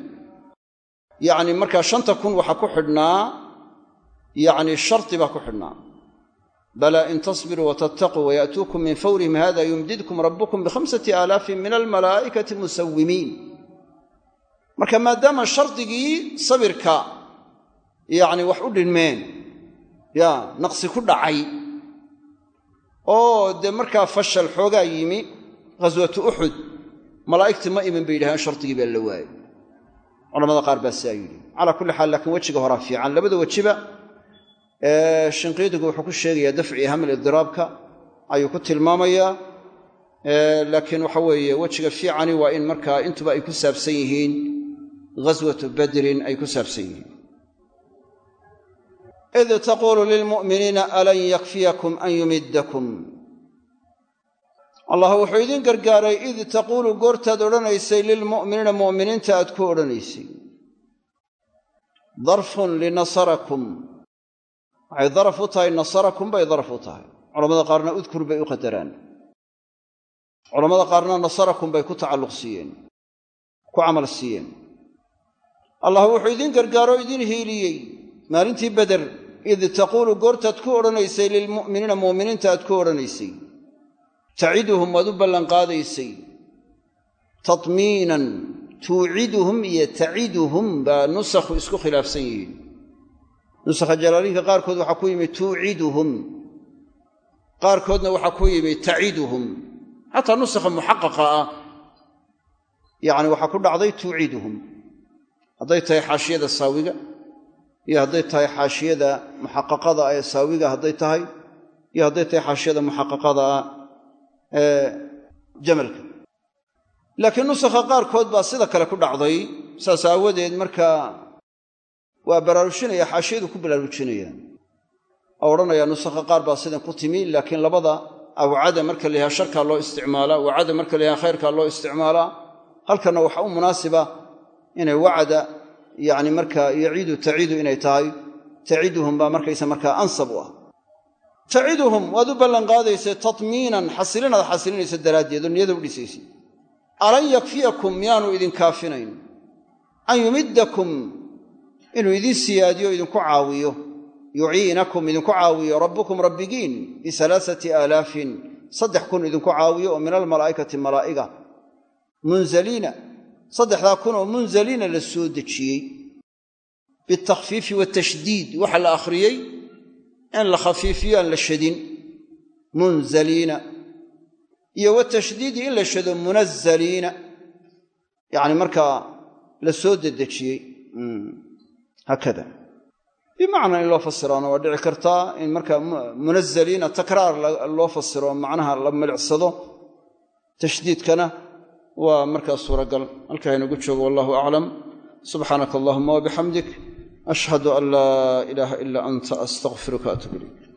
yacni markaa shanta kun waxa ku xidhnaa yacni shardi baa ku xidhnaa. Balaa in tasbiruu watattaquu waya'tuukum min fawrihim hada yumdidkum rabbukum bikhamsati aalaafin min almalaa'ikati musawimiin marka maadaama shardigii sabirka yacni wax u dhinmeen ya naqsi ku dhacay oo dee markaa fashal xoogaa yimi ghaswatu uxud malaa'igtii ma iman bay yidhahdeen shardigii baa la waayey culamada qaar baa siaa yidhi calaa kulli xaal laakiin wejiga horaa fiican. Labada wejiba shinqiidigu wuxuu ku sheegayaa dafci hamil idiraabka ayuu ku tilmaamayaa laakiin waxa weeye wejiga fiicani waa in markaa intuba ay ku saabsan yihiin ghaswatu badrin ay ku saabsan yihiin id taquulu lilmu'miniina alan yakfiyakum an yumiddakum allah wuxuu idin gargaaray id taquulu goortaad odhanaysay lilmu'miniina mu'miniinta aad ku odhanaysay darfun linasarakum waxay daraf u tahay nasarakum bay daraf u tahay culamada qaarna udkur bay u qadaraan culamada qaarna nasarakum bay ku tacalluq siiyeen ku wuxuu idin gargaaroo idin hiiliyey maalintii beder id taquulu goortaad ku odhanaysay lilmu'miniina mu'miniinta aad ku odhanaysay. Taciduhum waad u ballanqaadaysay. Tatmiinan tuuciduhum iyo taciduhum baa nusakhu isku khilaafsan yihiin. Nusakha jalaaliinka qaarkood waxaa ku yimi tuuciduhum. Qaarkoodna waxaa ku yimi taciduhum. Xataa nusakha muxaqaqa ah yacni waxaa ku dhacday tuuciduhum. Hadday tahay xaashiyada saawiga iyo hadday tahay xaashiyada muxaqaqada ee saawiga hadday tahay iyo hadday tahay xaashiyada muxaqaqada ah ee jamalka. Laakiin nusakha qaarkood baa sida kale ku dhacday saas aawadeed markaa waa baraarujinaya xaashiyadu ku baraarujinayaan. Oo odhanaya nusakha qaar baa sidan ku timi laakiin labada awcada marka la yahaa sharkaa loo isticmaalaa wacada marka la yahaa khayrkaa loo isticmaalaa halkanna waxaa u munaasiba inay wacada yani markaa yaciidu taciidu inay tahay taciduhum baa markaysa markaa ansab u ah. Taciduhum waad u ballanqaadaysa tatmiinan xasilinaad xasilinaysa daraaddeed niyada u dhisaysa alan yakfiyakum miyaanu idin kaafinayn. An yumiddakum inuu idiin siyaadiyo idinku caawiyo. Yuciinakum idinku caawiyo. Rabbukum rabbigiin bialaasati aalaafin saddex kun idinku caawiyo oo min almalaa'ikati malaa'iga. Munzaliina saddexdaa kun oo munzaliina la soo dejiyey bitakfiifi watashdiid waxa la akhriyey in la khafiifiyo aan la shadin. Munzaliina. Iyo watashdiidi in la shado munazaliina yacni markaa la soo dedejiyey. Haakada bimacnaa in loo fasiraana waa dhici kartaa in markaa munazaliina takraar loo fasiro macnaha la milicsado tashdiidkana waa markaa suuragal. Halkaa inagu joogo wallahu aclam. Subxaanaka allahuma wabixamdik ashhadu an laa ilaaha ilaa anta astaqfiruka atub ilayk